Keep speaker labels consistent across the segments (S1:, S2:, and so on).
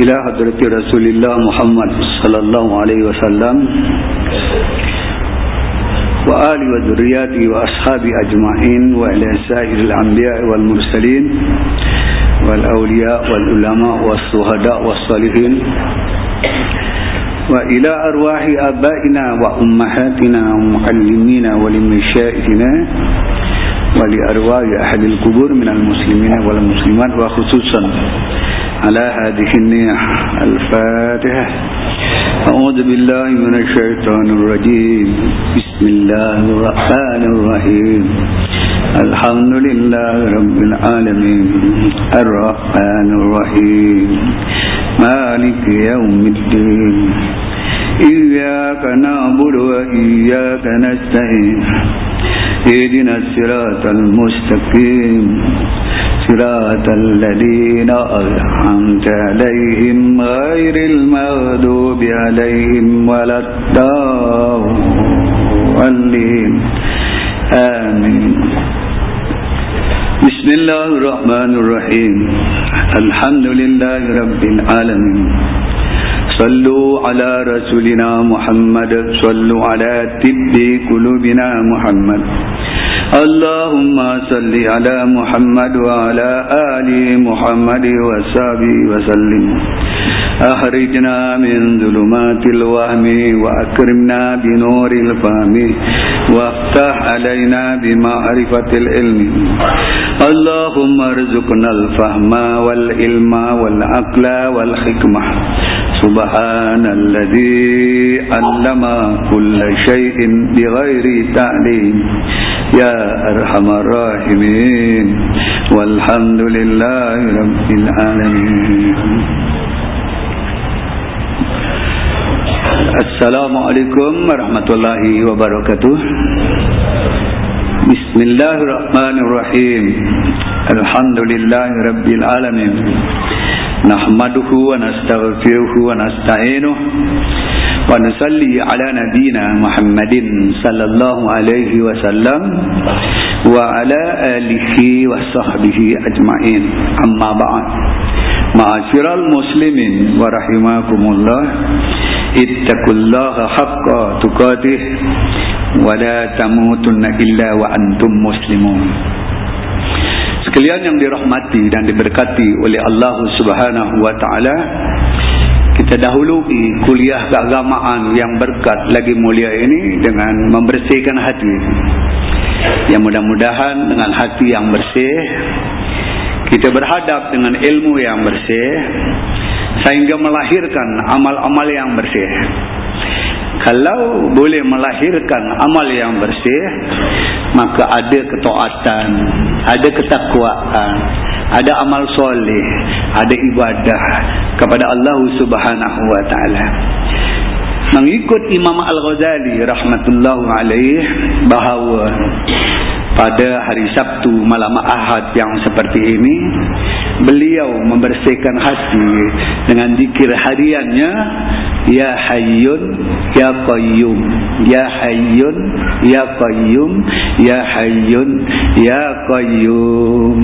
S1: إلى حضرة رسول الله محمد صلى الله عليه وسلم وآل وذرياته وأصحابه أجمعين وإلى سائر الأنبياء والمرسلين والأولياء والعلماء والشهداء والصالحين وإلى أرواح آبائنا وأمهاتنا ومعلمينا ولمشائخنا ولأرواح أهل القبور من المسلمين والمسلمات وخصوصا على هذه النية. الفاتحة. أعوذ بالله من الشيطان الرجيم. بسم الله الرحمن الرحيم. الحمد لله رب العالمين. الرحمن الرحيم. مالك يوم الدين. إياك نعبد وإياك نستعين. اهدنا الصراط المستقيم. صراط الذين أنعمت عليهم غير المغضوب عليهم ولا الضالين. آمين. بسم الله الرحمن الرحيم. الحمد لله رب العالمين. صلوا على رسولنا محمد. صلوا على طب قلوبنا محمد. اللهم صل على محمد وعلى آل محمد وصحبه وسلم. أخرجنا من ظلمات الوهم وأكرمنا بنور الفهم وافتح علينا بمعرفة العلم. اللهم ارزقنا الفهم والعلم والعقل والحكمة. سبحان الذي علم كل شيء بغير تعليم يا أرحم الراحمين والحمد لله رب العالمين السلام عليكم ورحمة الله وبركاته بسم الله نحمده ونستغفره ونستعينه ونصلي على نبينا محمد صلى الله عليه وسلم وعلى آله وصحبه أجمعين. أما بعد معاشر المسلمين ورحمكم الله اتقوا الله حق تقاته ولا تموتن إلا وأنتم مسلمون. Sekalian yang dirahmati dan diberkati oleh Allah Subhanahu wa taala kita dahului kuliah keagamaan yang berkat lagi mulia ini dengan membersihkan hati. Yang mudah-mudahan dengan hati yang bersih kita berhadap dengan ilmu yang bersih sehingga melahirkan amal-amal yang bersih. Kalau boleh melahirkan amal yang bersih maka ada ketaatan, ada ketakwaan, ada amal soleh, ada ibadah kepada Allah Subhanahu wa taala. Mengikut Imam Al-Ghazali rahmatullahi alaih bahawa pada hari Sabtu malam Ahad yang seperti ini beliau membersihkan hati dengan zikir hariannya ya hayyun ya qayyum ya hayyun ya qayyum ya hayyun ya qayyum.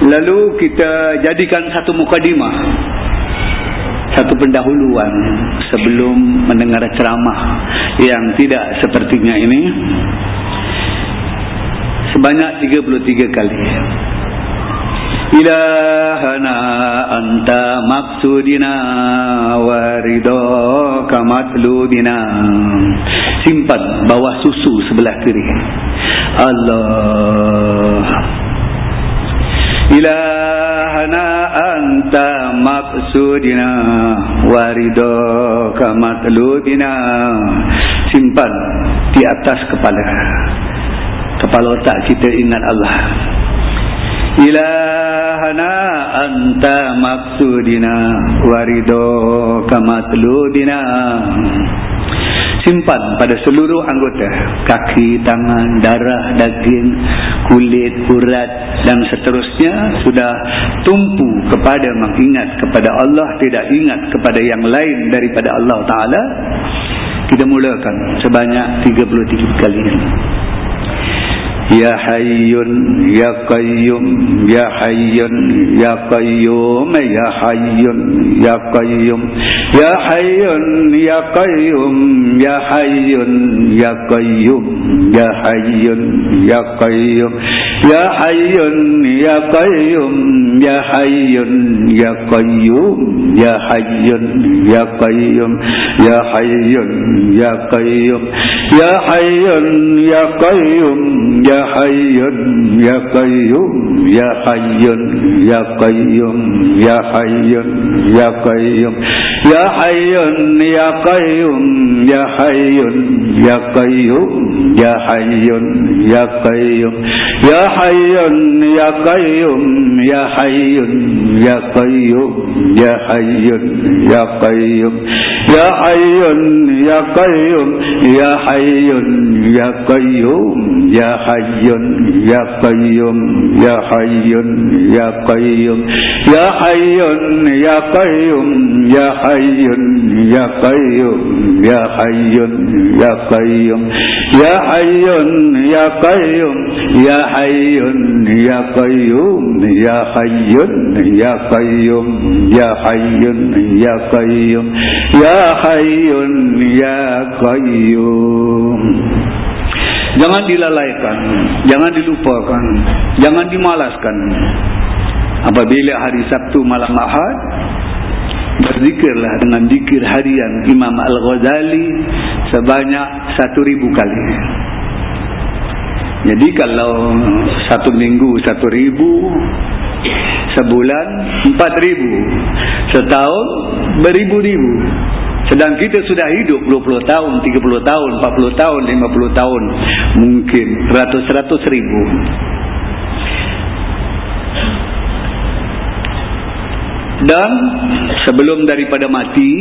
S1: Lalu kita jadikan satu mukadimah satu pendahuluan sebelum mendengar ceramah yang tidak sepertinya ini sebanyak 33 kali. Ilahana anta maksudina warido kamatlubina simpan bawah susu sebelah kiri. Allah. Ilahana anta maksudina warido kamatlubina simpan di atas kepala kepala otak kita ingat Allah. Ilahana anta maksudina warido kamatlubina simpan pada seluruh anggota kaki, tangan, darah, daging kulit, urat dan seterusnya sudah tumpu kepada mengingat kepada Allah tidak ingat kepada yang lain daripada Allah Ta'ala. Kita mulakan sebanyak 33 kali ini يا حي يا قيوم يا حي يا قيوم يا حي يا قيوم يا حي يا قيوم يا حي يا قيوم يا حي يا قيوم Qayyum Ya Hayyun Ya Qayyum Ya Hayyun Ya Qayyum Ya Hayyun Ya Qayyum Ya Hayyun Ya Qayyum Ya Hayyun Ya Qayyum Ya Hayyun Ya Qayyum Ya Hayyun Ya Qayyum Ya Hayyun Ya Qayyum Ya Hayyun Ya Qayyum Ya Hayyun Ya Qayyum Ya Hayyun Ya Qayyum Ya Hayyun Ya Qayyum Ya Hayyun Ya Qayyum Ya Hayyun Ya Qayyum Ya Hayyun Ya Qayyum Ya Hayyun Ya Qayyum Ya Hayyun Ya Qayyum Ya Hayyun Ya Qayyum Ya Hayyun Ya Qayyum Ya Hayyun Ya Qayyum Ya Hayyun Ya Qayyum Ya Hayyun Ya Qayyum Ya Hayyun Ya Qayyum Ya Hayyun Ya Qayyum Ya Hayyun Ya Qayyum Ya Hayyun Ya Qayyum Jangan dilalaikan, jangan dilupakan, jangan dimalaskan. Apabila hari Sabtu malam Ahad, berzikirlah dengan zikir harian Imam Al-Ghazali sebanyak satu ribu kali. Jadi kalau satu minggu satu ribu, sebulan empat ribu, setahun beribu-ribu. Sedang kita sudah hidup 20 tahun, 30 tahun, 40 tahun, 50 tahun. Mungkin ratus-ratus ribu. Dan sebelum daripada mati,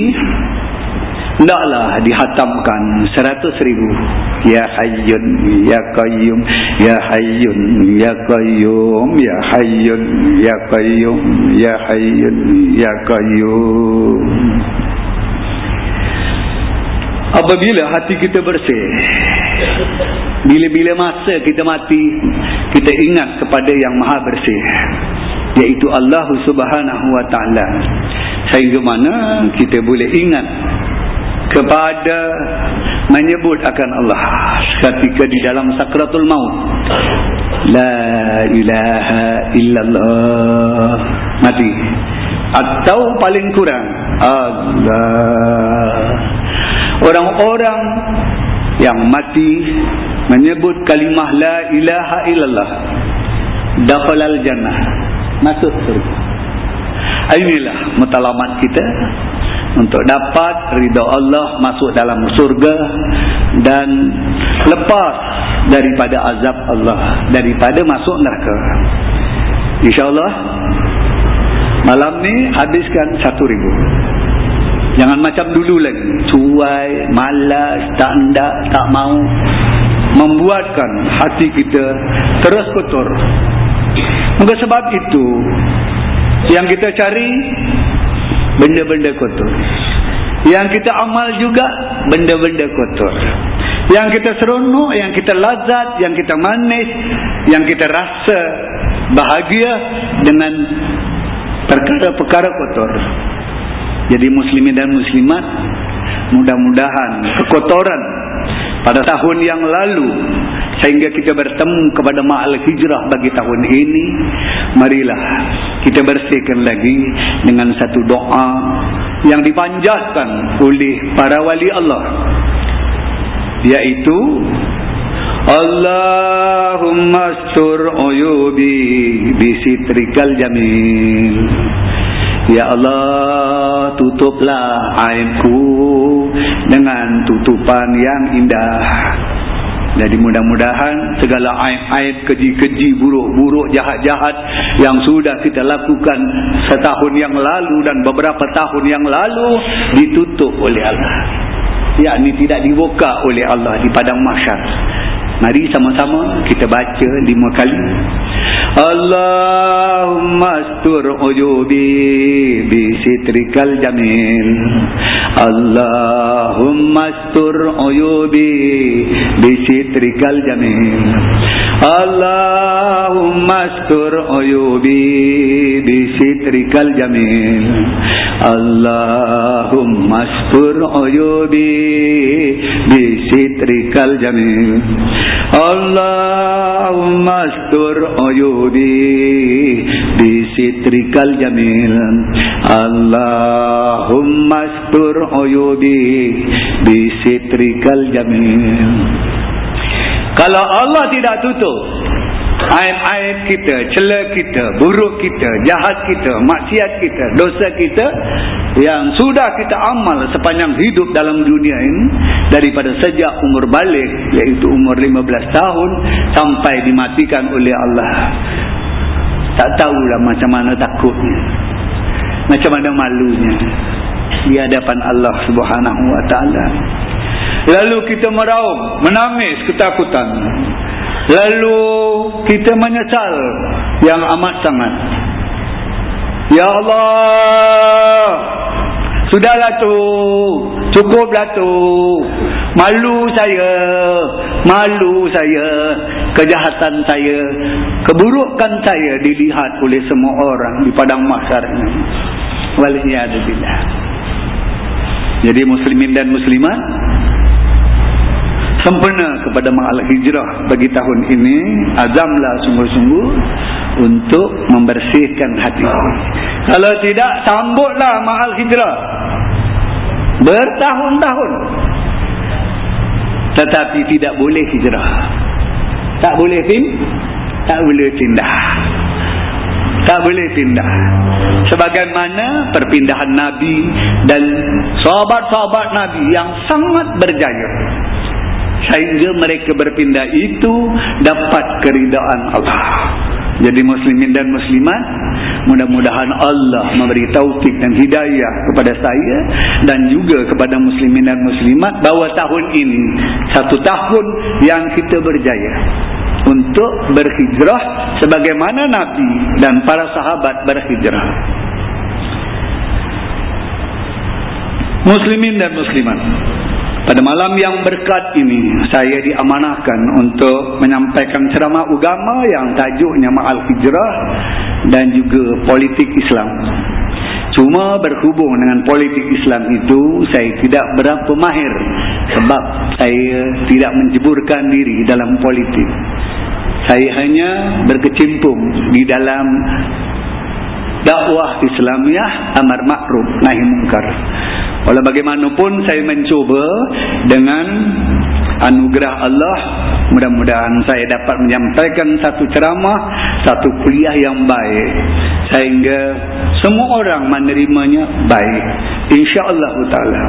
S1: Tidaklah dihatamkan seratus ribu. Ya Hayyun, Ya Qayyum, Ya Hayyun, Ya Qayyum, Ya Hayyun, Ya Qayyum, Ya Hayyun, Ya Qayyum. Apabila hati kita bersih Bila-bila masa kita mati Kita ingat kepada yang maha bersih Iaitu Allah subhanahu wa ta'ala Sehingga mana kita boleh ingat Kepada Menyebut akan Allah. Ketika di dalam sakratul maut. La ilaha illallah. Mati. Atau paling kurang Allah. Orang-orang yang mati menyebut kalimah la ilaha illallah dakhalal jannah masuk surga. Inilah matlamat kita untuk dapat ridha Allah masuk dalam surga dan lepas daripada azab Allah daripada masuk neraka insyaallah malam ni habiskan satu ribu Jangan macam dulu lagi. Cuai, malas, tak hendak, tak mau. Membuatkan hati kita terus kotor. Maka sebab itu, yang kita cari, benda-benda kotor. Yang kita amal juga, benda-benda kotor. Yang kita seronok, yang kita lazat, yang kita manis, yang kita rasa bahagia dengan perkara-perkara kotor. Jadi muslimin dan muslimat mudah-mudahan kekotoran pada tahun yang lalu sehingga kita bertemu kepada ma'al hijrah bagi tahun ini. Marilah kita bersihkan lagi dengan satu doa yang dipanjatkan oleh para wali Allah. Yaitu Allahumma astur uyubi bisitrikal jamil. Ya Allah tutuplah aibku dengan tutupan yang indah. Jadi mudah-mudahan segala aib-aib keji-keji buruk-buruk jahat-jahat yang sudah kita lakukan setahun yang lalu dan beberapa tahun yang lalu ditutup oleh Allah. Yakni tidak dibuka oleh Allah di padang mahsyar. Mari sama-sama kita baca lima kali. Allahumma astur uyubi bisitrikal jamil. Allahumma astur uyubi bisitrikal jamil. Allahumma astur uyubi bisitrikal jamil. Allahumma astur uyubi bisitrikal jamil Allahumma astur uyubi bisitrikal jamil. Allahumma astur uyubi bisitrikal jamil. Kalau Allah tidak tutup aib-aib kita, celah kita, buruk kita, jahat kita, maksiat kita, dosa kita yang sudah kita amal sepanjang hidup dalam dunia ini daripada sejak umur balik iaitu umur 15 tahun sampai dimatikan oleh Allah. Tak tahulah macam mana takutnya. Macam mana malunya di hadapan Allah Subhanahu wa taala. Lalu kita meraung, menangis ketakutan. Lalu kita menyesal yang amat sangat. Ya Allah, sudahlah tu, cukuplah tu. Malu saya, malu saya, kejahatan saya, keburukan saya dilihat oleh semua orang di padang mahsyar ini. Waliyadzubillah. Jadi muslimin dan muslimat sempurna kepada ma'al hijrah bagi tahun ini azamlah sungguh-sungguh untuk membersihkan hati. Kalau tidak sambutlah ma'al hijrah. Bertahun-tahun. Tetapi tidak boleh hijrah. Tak boleh tin tak boleh pindah tak boleh pindah sebagaimana perpindahan Nabi dan sahabat-sahabat Nabi yang sangat berjaya sehingga mereka berpindah itu dapat keridaan Allah. Jadi muslimin dan muslimat mudah-mudahan Allah memberi taufik dan hidayah kepada saya dan juga kepada muslimin dan muslimat bahawa tahun ini satu tahun yang kita berjaya untuk berhijrah sebagaimana Nabi dan para sahabat berhijrah. Muslimin dan muslimat pada malam yang berkat ini, saya diamanahkan untuk menyampaikan ceramah agama yang tajuknya Ma'al Hijrah dan juga politik Islam. Cuma berhubung dengan politik Islam itu, saya tidak berapa mahir sebab saya tidak menjeburkan diri dalam politik. Saya hanya berkecimpung di dalam dakwah Islamiah amar makruf nahi mungkar. Walau bagaimanapun saya mencuba dengan anugerah Allah mudah-mudahan saya dapat menyampaikan satu ceramah, satu kuliah yang baik sehingga semua orang menerimanya baik. Insya-Allah taala.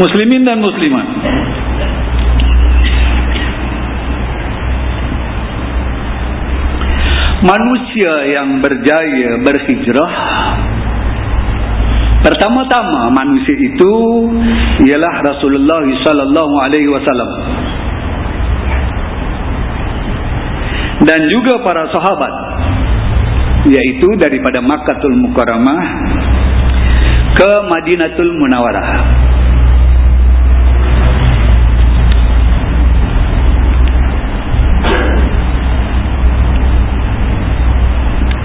S1: Muslimin dan muslimat manusia yang berjaya berhijrah. Pertama-tama manusia itu ialah Rasulullah sallallahu alaihi wasallam. Dan juga para sahabat yaitu daripada Makkahul Mukarramah ke Madinatul Munawarah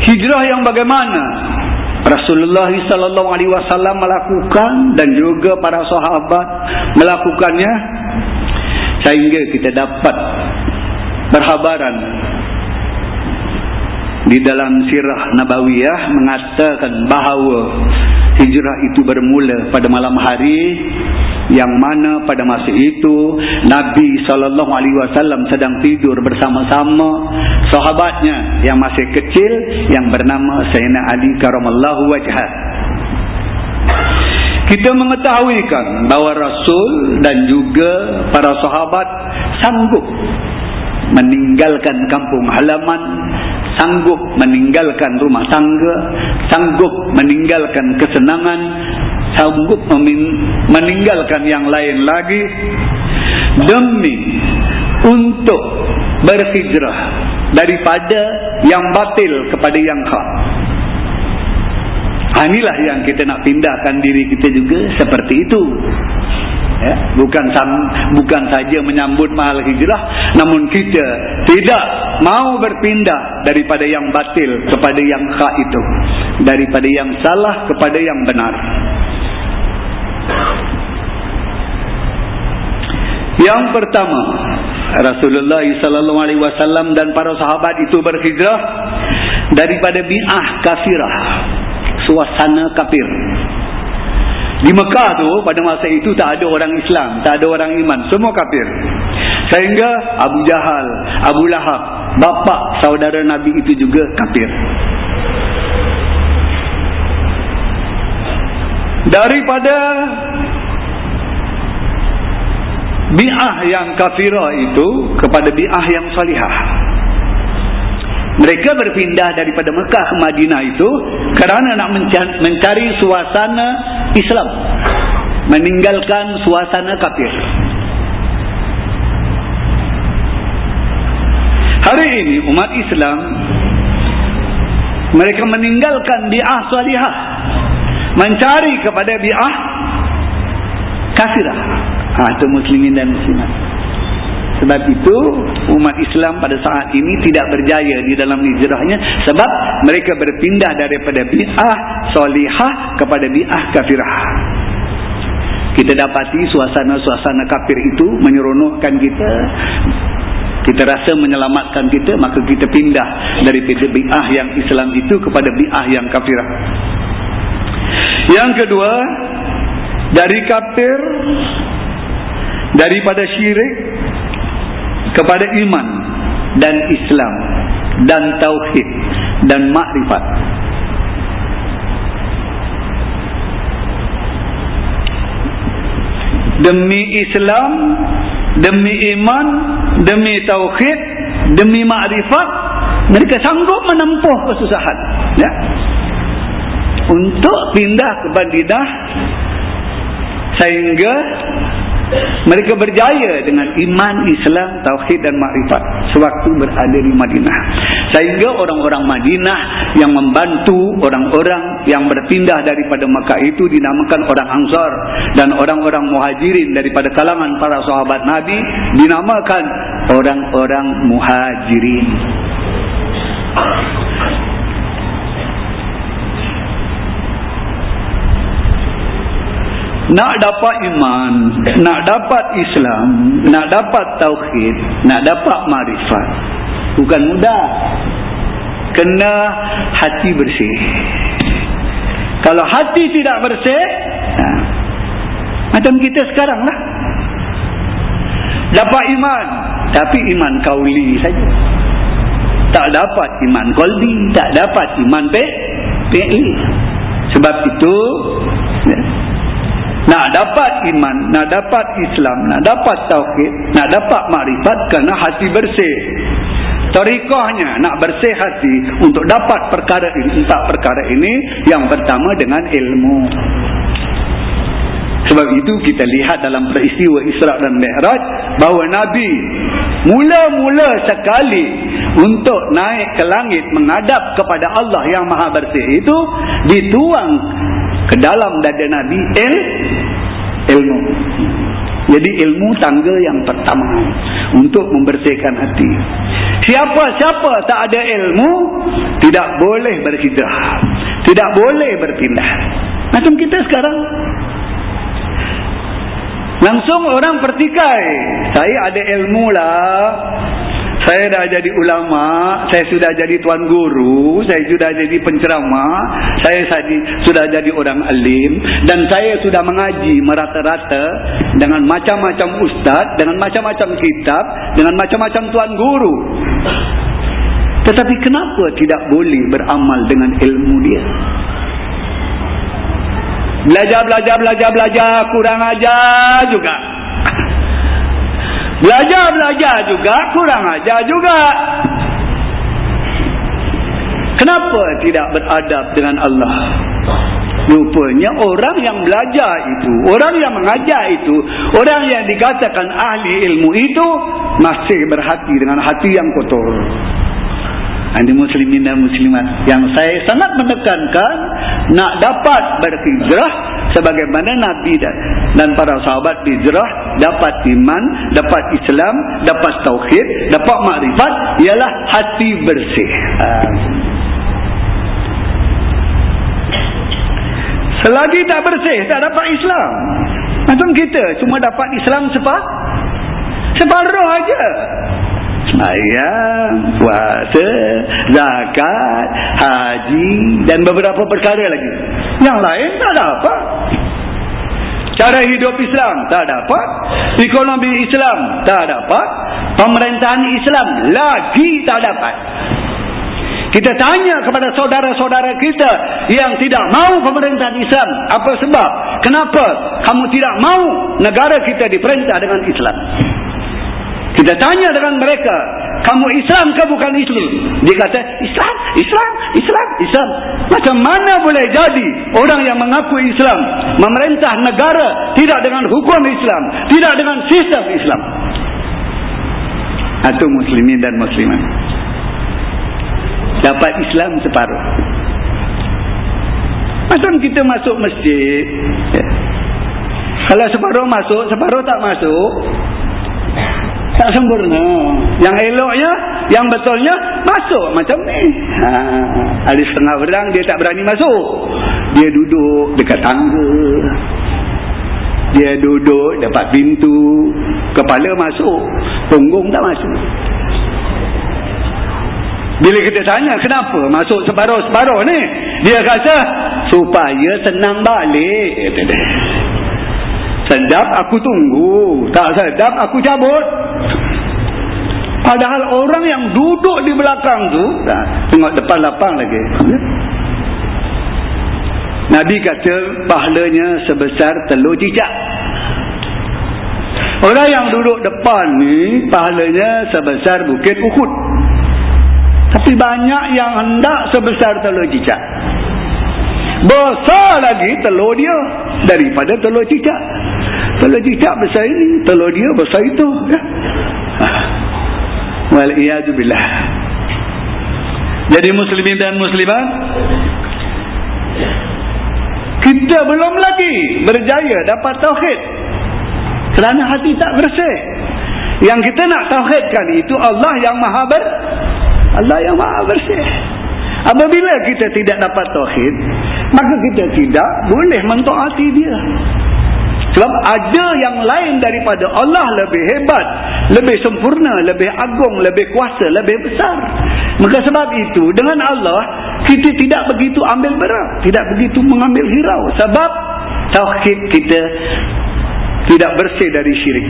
S1: hijrah yang bagaimana? Rasulullah sallallahu alaihi wasallam melakukan dan juga para sahabat melakukannya sehingga kita dapat berhabaran di dalam sirah nabawiyah mengatakan bahawa hijrah itu bermula pada malam hari yang mana pada masa itu Nabi sallallahu alaihi wasallam sedang tidur bersama-sama sahabatnya yang masih kecil yang bernama Sayyidina Ali karamallahu wajhah kita mengetahui kan bahawa Rasul dan juga para sahabat sanggup meninggalkan kampung halaman sanggup meninggalkan rumah tangga sanggup meninggalkan kesenangan sanggup meninggalkan yang lain lagi demi untuk berhijrah daripada yang batil kepada yang hak. Ha, inilah yang kita nak pindahkan diri kita juga seperti itu ya? bukan bukan saja menyambut mahal hijrah namun kita tidak mau berpindah daripada yang batil kepada yang hak itu daripada yang salah kepada yang benar yang pertama Rasulullah sallallahu alaihi wasallam dan para sahabat itu berhijrah daripada bi'ah kafirah suasana kafir di Mekah tu pada masa itu tak ada orang Islam, tak ada orang iman, semua kafir. Sehingga Abu Jahal, Abu Lahab, bapa saudara Nabi itu juga kafir. Daripada bi'ah yang kafirah itu kepada bi'ah yang salihah. Mereka berpindah daripada Mekah ke Madinah itu kerana nak mencari suasana Islam. Meninggalkan suasana kafir. Hari ini umat Islam mereka meninggalkan bi'ah salihah. Mencari kepada bi'ah kafirah. Ha, itu muslimin dan muslimat. Sebab itu umat Islam pada saat ini tidak berjaya di dalam hijrahnya sebab mereka berpindah daripada bi'ah solihah kepada bi'ah kafirah. Kita dapati suasana-suasana kafir itu menyeronokkan kita. Kita rasa menyelamatkan kita maka kita pindah daripada bi'ah yang Islam itu kepada bi'ah yang kafirah. Yang kedua dari kafir daripada syirik kepada iman dan Islam dan tauhid dan makrifat. Demi Islam, demi iman, demi tauhid, demi makrifat, mereka sanggup menempuh kesusahan. Ya. Untuk pindah ke Madinah sehingga mereka berjaya dengan iman, Islam, Tauhid dan Makrifat sewaktu berada di Madinah. Sehingga orang-orang Madinah yang membantu orang-orang yang berpindah daripada Makkah itu dinamakan orang Ansar. Dan orang-orang Muhajirin daripada kalangan para sahabat Nabi dinamakan orang-orang Muhajirin. Nak dapat iman, nak dapat Islam, nak dapat tauhid, nak dapat marifat. Bukan mudah. Kena hati bersih. Kalau hati tidak bersih, ha, macam kita sekarang lah. Dapat iman, tapi iman kauli saja. Tak dapat iman kolbi, tak dapat iman pe, pe. Sebab itu, nak dapat iman, nak dapat Islam, nak dapat tauhid, nak dapat makrifat kerana hati bersih. Tarikahnya nak bersih hati untuk dapat perkara ini, tak perkara ini yang pertama dengan ilmu. Sebab itu kita lihat dalam peristiwa Isra' dan Mi'raj bahawa Nabi mula-mula sekali untuk naik ke langit menghadap kepada Allah yang maha bersih itu dituang ke dalam dada Nabi il ilmu. Jadi ilmu tangga yang pertama untuk membersihkan hati. Siapa-siapa tak ada ilmu tidak boleh berhijrah. Tidak boleh berpindah. Macam kita sekarang. Langsung orang pertikai. Saya ada ilmu lah. Saya dah jadi ulama, saya sudah jadi tuan guru, saya sudah jadi penceramah, saya sudah jadi orang alim dan saya sudah mengaji merata-rata dengan macam-macam ustaz, dengan macam-macam kitab, dengan macam-macam tuan guru. Tetapi kenapa tidak boleh beramal dengan ilmu dia? Belajar, belajar, belajar, belajar, kurang ajar juga. Belajar-belajar juga, kurang ajar juga. Kenapa tidak beradab dengan Allah? Rupanya orang yang belajar itu, orang yang mengajar itu, orang yang dikatakan ahli ilmu itu masih berhati dengan hati yang kotor. Ini muslimin dan muslimat yang saya sangat menekankan nak dapat berhijrah sebagaimana Nabi dan, dan para sahabat hijrah dapat iman, dapat Islam, dapat tauhid, dapat makrifat ialah hati bersih. Selagi tak bersih tak dapat Islam. Macam kita cuma dapat Islam sepah separuh aja ayam, puasa, zakat, haji dan beberapa perkara lagi. Yang lain tak ada apa. Cara hidup Islam tak dapat. Ekonomi Islam tak dapat. Pemerintahan Islam lagi tak dapat. Kita tanya kepada saudara-saudara kita yang tidak mau pemerintahan Islam. Apa sebab? Kenapa kamu tidak mau negara kita diperintah dengan Islam? Kita tanya dengan mereka, kamu Islam ke bukan Islam? Dia kata, Islam, Islam, Islam, Islam. Macam mana boleh jadi orang yang mengaku Islam, memerintah negara tidak dengan hukum Islam, tidak dengan sistem Islam? Atau muslimin dan muslimat. Dapat Islam separuh. Macam kita masuk masjid. Ya. Kalau separuh masuk, separuh tak masuk tak sempurna. Yang eloknya yang betulnya masuk macam ni. Ha, ada setengah orang dia tak berani masuk. Dia duduk dekat tangga. Dia duduk dapat pintu. Kepala masuk punggung tak masuk. Bila kita tanya kenapa masuk separuh-separuh ni? Dia kata supaya senang balik sedap aku tunggu tak sedap aku cabut Padahal orang yang duduk di belakang tu, nah, tengok depan lapang lagi. Nabi kata pahalanya sebesar telur cicak. Orang yang duduk depan ni pahalanya sebesar bukit Uhud. Tapi banyak yang hendak sebesar telur cicak. Besar lagi telur dia daripada telur cicak. Telur cicak besar ini, telur dia besar itu. Ya. Wal'iyadubillah. Jadi muslimin dan muslimat. Kita belum lagi berjaya dapat tauhid. Kerana hati tak bersih. Yang kita nak tauhidkan itu Allah yang maha ber Allah yang maha bersih. Apabila kita tidak dapat tauhid, maka kita tidak boleh mentaati dia. Sebab ada yang lain daripada Allah lebih hebat, lebih sempurna, lebih agung, lebih kuasa, lebih besar. Maka sebab itu, dengan Allah, kita tidak begitu ambil berat. Tidak begitu mengambil hirau. Sebab tauhid kita tidak bersih dari syirik.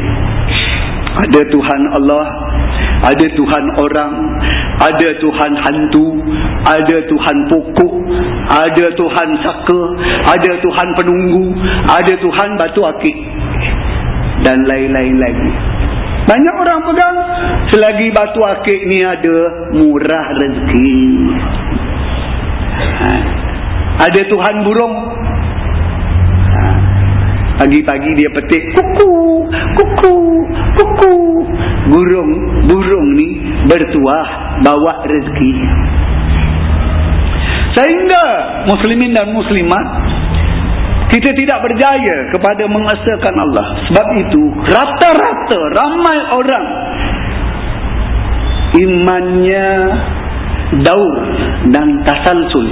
S1: Ada Tuhan Allah, ada Tuhan orang, ada Tuhan hantu, ada Tuhan pokok, ada Tuhan saka, ada Tuhan penunggu, ada Tuhan batu akik dan lain-lain lagi. Banyak orang pegang selagi batu akik ni ada murah rezeki. Ha. Ada Tuhan burung, Pagi-pagi dia petik kuku, kuku, kuku. Burung, burung ni bertuah bawa rezeki. Sehingga muslimin dan muslimat kita tidak berjaya kepada mengesahkan Allah. Sebab itu rata-rata ramai orang imannya daur dan tasalsul.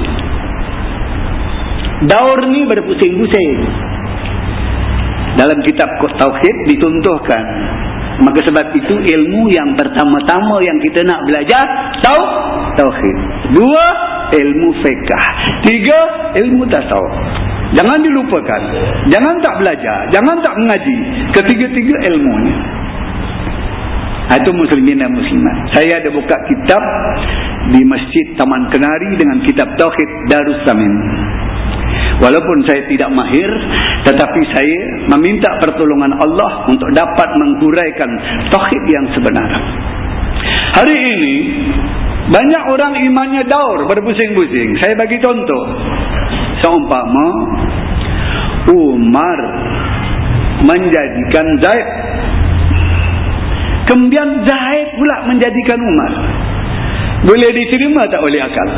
S1: Daur ni berpusing-pusing dalam kitab Tauhid dituntuhkan maka sebab itu ilmu yang pertama-tama yang kita nak belajar tahu Tauhid. Dua ilmu fiqah tiga ilmu tasawuf. Jangan dilupakan. Jangan tak belajar. Jangan tak mengaji. Ketiga-tiga ilmunya. Itu muslimin dan muslimat. Saya ada buka kitab di masjid Taman Kenari dengan kitab Tauhid Darussamin Walaupun saya tidak mahir Tetapi saya meminta pertolongan Allah Untuk dapat menghuraikan Tauhid yang sebenar. Hari ini Banyak orang imannya daur Berpusing-pusing Saya bagi contoh. Seumpama Umar menjadikan Zaid. Kemudian Zaid pula menjadikan Umar. Boleh diterima tak oleh akal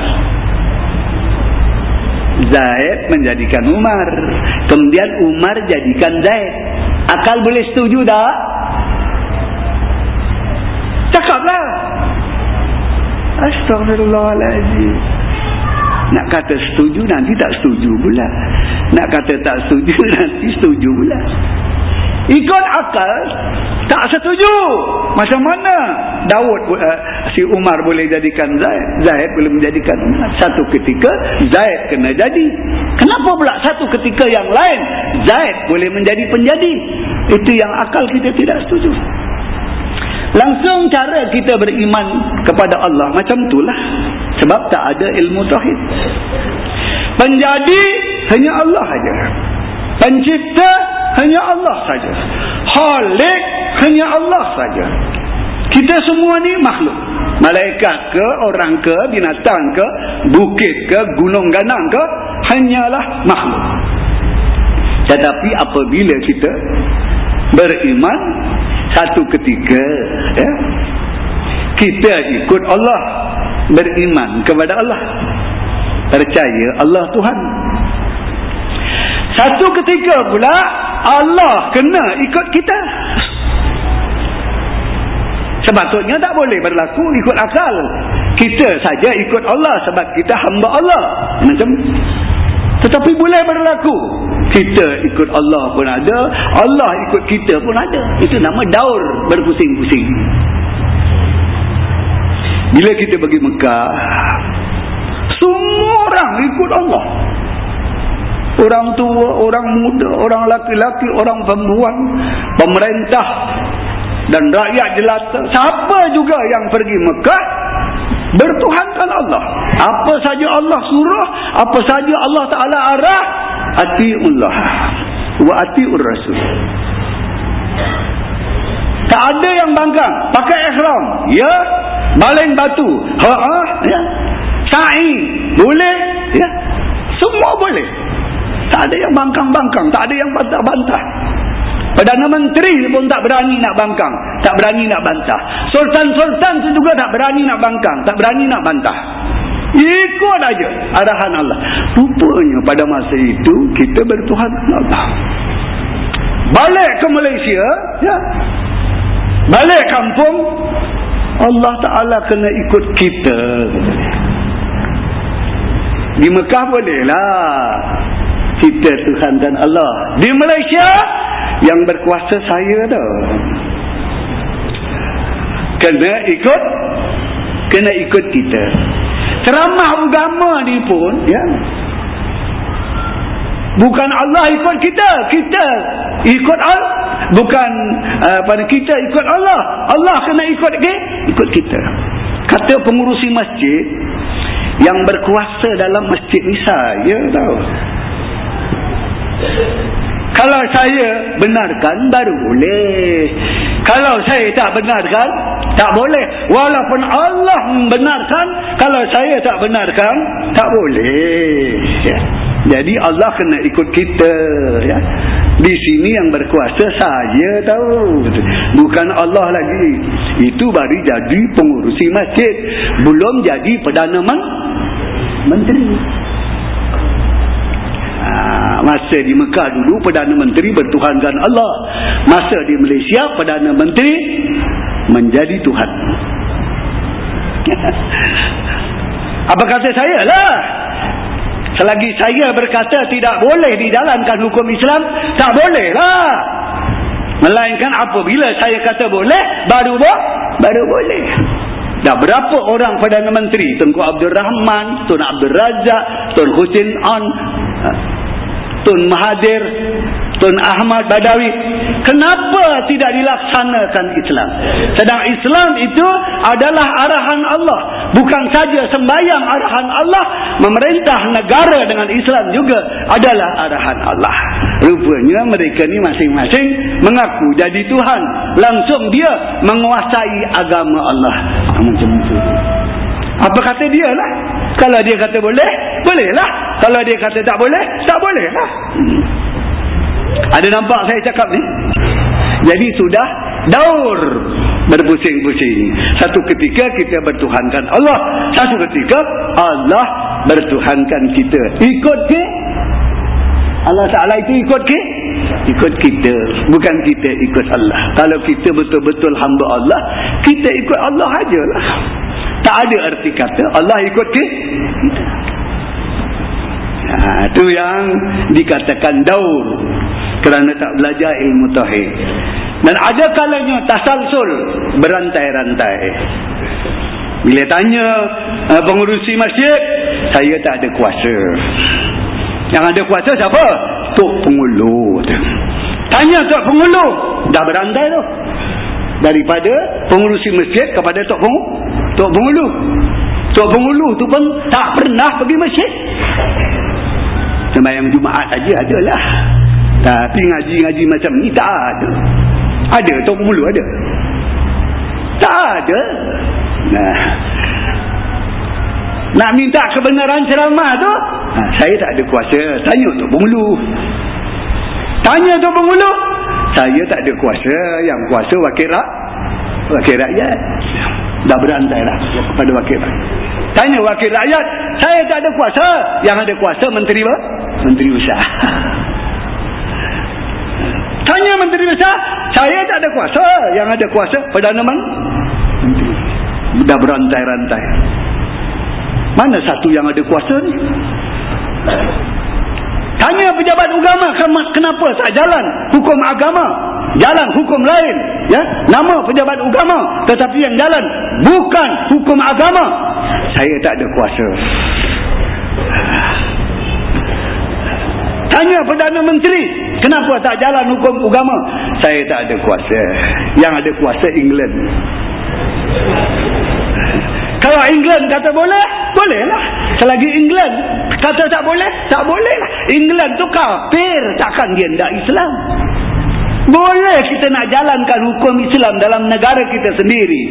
S1: Zaid menjadikan Umar. Kemudian Umar jadikan Zaid. Akal boleh setuju tak? Cakaplah. Astagfirullahaladzim nak kata setuju nanti tak setuju pula. Nak kata tak setuju nanti setuju pula ikut akal tak setuju. Macam mana Daud uh, si Umar boleh jadikan Zaid? Zaid boleh menjadikan satu ketika Zaid kena jadi. Kenapa pula satu ketika yang lain Zaid boleh menjadi penjadi? Itu yang akal kita tidak setuju. Langsung cara kita beriman kepada Allah macam itulah. Sebab tak ada ilmu tauhid. Penjadi hanya Allah saja pencipta hanya Allah saja. Khalik hanya Allah saja. Kita semua ni makhluk. Malaikat ke, orang ke, binatang ke, bukit ke, gunung ganang ke, hanyalah makhluk. Tetapi apabila kita beriman satu ketika ya, kita ikut Allah beriman kepada Allah percaya Allah Tuhan satu ketika pula Allah kena ikut kita. Sepatutnya tak boleh berlaku ikut akal. Kita saja ikut Allah sebab kita hamba Allah. Macam tetapi boleh berlaku. Kita ikut Allah pun ada, Allah ikut kita pun ada. Itu nama daur berpusing-pusing. Bila kita pergi Mekah, semua orang ikut Allah. Orang tua, orang muda, orang laki-laki, orang perempuan, pemerintah dan rakyat jelata. Siapa juga yang pergi Mekah bertuhankan Allah. Apa saja Allah suruh, apa saja Allah Taala arah, atiullah wa atiur rasul. Tak ada yang bangkang, pakai ihram, ya, baling batu, ha, ha ya. Sa'i, boleh, ya. Semua boleh. Tak ada yang bangkang-bangkang. Tak ada yang bantah-bantah. Perdana Menteri pun tak berani nak bangkang. Tak berani nak bantah. Sultan-sultan tu juga tak berani nak bangkang. Tak berani nak bantah. Ikut aja arahan Allah. Rupanya pada masa itu kita bertuhan Allah. Balik ke Malaysia. Ya. Balik kampung. Allah Ta'ala kena ikut kita. Di Mekah boleh lah kita Tuhan dan Allah di Malaysia yang berkuasa saya tu. Kena ikut kena ikut kita. Ceramah agama ni pun ya. Bukan Allah ikut kita kita ikut Allah bukan uh, pada kita ikut Allah. Allah kena ikut ke? ikut kita. Kata pengurusi masjid yang berkuasa dalam masjid ni saya tahu kalau saya benarkan baru boleh. Kalau saya tak benarkan tak boleh. Walaupun Allah benarkan kalau saya tak benarkan tak boleh. Ya. Jadi Allah kena ikut kita ya. Di sini yang berkuasa saya tahu. Bukan Allah lagi. Itu baru jadi pengurusi masjid, belum jadi perdana menteri. Masa di Mekah dulu Perdana Menteri bertuhankan Allah. Masa di Malaysia Perdana Menteri menjadi Tuhan. Apa kata saya? Lah selagi saya berkata tidak boleh dijalankan hukum Islam tak boleh lah. Melainkan apabila saya kata boleh baru baru boleh. Dah berapa orang Perdana Menteri? Tengku Abdul Rahman Tun Abdul Razak Tun Hussein On Tun Mahathir, Tun Ahmad Badawi. Kenapa tidak dilaksanakan Islam? Sedang Islam itu adalah arahan Allah. Bukan saja sembahyang arahan Allah. Memerintah negara dengan Islam juga adalah arahan Allah. Rupanya mereka ni masing-masing mengaku jadi Tuhan. Langsung dia menguasai agama Allah. Macam itu. Apa kata dia lah? Kalau dia kata boleh, bolehlah. Kalau dia kata tak boleh, tak boleh lah. Ada nampak saya cakap ni? Jadi sudah daur berpusing-pusing. Satu ketika kita bertuhankan Allah. Satu ketika Allah bertuhankan kita. Ikut ke? Allah Ta'ala itu ikut ke? Ikut kita. Bukan kita ikut Allah. Kalau kita betul-betul hamba Allah, kita ikut Allah ajalah. Tak ada arti kata Allah ikut ke? Ha, itu yang dikatakan daur kerana tak belajar ilmu tauhid. Dan ada kalanya tasalsul berantai-rantai. Bila tanya uh, pengurusi masjid, saya tak ada kuasa. Yang ada kuasa siapa? Tok Pengulu. Tanya Tok Pengulu, dah berantai tu. Daripada pengurusi masjid kepada Tok Pengulu. Tok Pengulu. Tok Pengulu tu pun tak pernah pergi masjid. Sembayang Jumaat aja adalah. Tapi ngaji-ngaji macam ni tak ada. Ada Tok Mulu ada. Tak ada. Nah. Nak minta kebenaran ceramah tu, ha, saya tak ada kuasa. Tanya Tok Mulu. Tanya Tok Mulu. Saya tak ada kuasa. Yang kuasa wakil rak. Wakil rakyat. Dah berantai lah kepada wakil rakyat. Tanya wakil rakyat. Saya tak ada kuasa. Yang ada kuasa menteri apa? Menteri usaha. Tanya menteri besar, saya tak ada kuasa. Yang ada kuasa, Perdana Menteri. Dah berantai-rantai. Mana satu yang ada kuasa ni? Tanya pejabat agama, kenapa tak jalan hukum agama? Jalan hukum lain. ya? Nama pejabat agama. Tetapi yang jalan bukan hukum agama. Saya tak ada kuasa. Tanya Perdana Menteri, kenapa tak jalan hukum agama? Saya tak ada kuasa. Yang ada kuasa England. Kalau England kata boleh, bolehlah. Selagi England kata tak boleh, tak bolehlah. England tu kafir, takkan dia tidak Islam. Boleh kita nak jalankan hukum Islam dalam negara kita sendiri.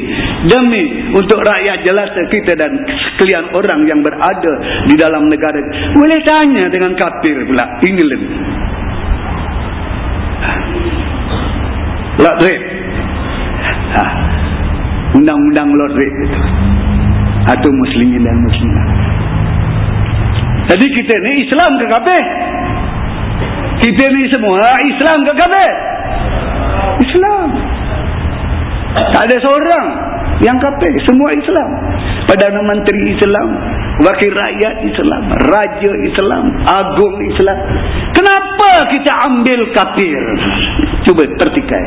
S1: Demi untuk rakyat jelata kita dan sekalian orang yang berada di dalam negara. Boleh tanya dengan kafir pula. England. Lord Reid. Ha. Undang-undang Lord Reid itu. Atau muslimin dan muslimah. Jadi kita ni Islam ke kafir? Kita ni semua Islam ke kafir? Islam. Tak ada seorang yang kafir. Semua Islam. Perdana Menteri Islam. Wakil rakyat Islam. Raja Islam. Agung Islam. Kenapa kita ambil kafir? Cuba tertikai.